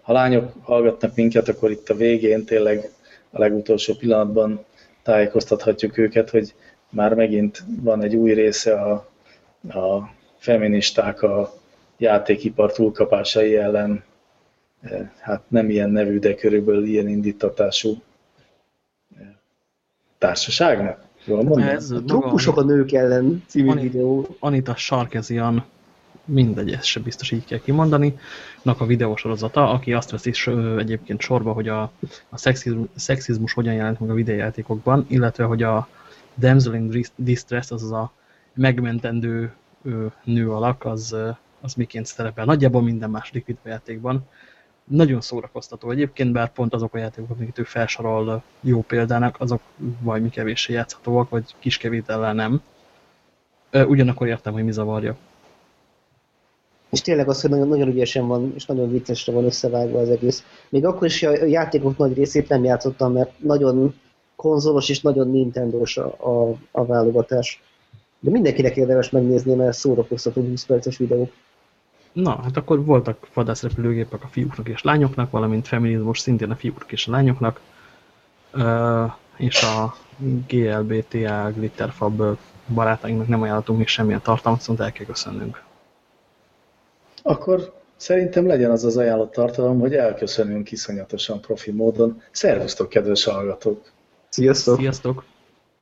Ha lányok hallgatnak minket, akkor itt a végén tényleg a legutolsó pillanatban tájékoztathatjuk őket, hogy már megint van egy új része a, a feministák a játékipar túlkapásai ellen, hát nem ilyen nevű, de körülbelül ilyen indítatású társaságnak. Jól mondom? Ez A Trópusok a nők ellen című Ani- videó. Anita Sarkezian, mindegy, ezt se biztos így kell kimondani, nak a videósorozata, aki azt veszi is, egyébként sorba, hogy a, a szexizmus, szexizmus hogyan jelent meg a videójátékokban, illetve hogy a damsel in dis- distress, azaz a megmentendő nő alak, az, az miként szerepel. Nagyjából minden második videójátékban. Nagyon szórakoztató egyébként, bár pont azok a játékok, amiket ő felsorol jó példának, azok vagy mi kevéssé játszhatóak, vagy kis kevétellel nem. Ugyanakkor értem, hogy mi zavarja. És tényleg az, hogy nagyon, nagyon ügyesen van, és nagyon viccesre van összevágva az egész. Még akkor is a játékok nagy részét nem játszottam, mert nagyon konzolos és nagyon Nintendo-s a, a, a válogatás. De mindenkinek érdemes megnézni, mert szórakoztató 20 perces videók. Na, hát akkor voltak vadászrepülőgépek a fiúknak és lányoknak, valamint feminizmus szintén a fiúknak és a lányoknak, Ö, és a GLBTA Glitterfab barátainknak nem ajánlatunk még semmilyen tartalmat, viszont el kell köszönnünk. Akkor szerintem legyen az az ajánlott tartalom, hogy elköszönünk iszonyatosan profi módon. Szervusztok, kedves hallgatók! Sziasztok! Sziasztok!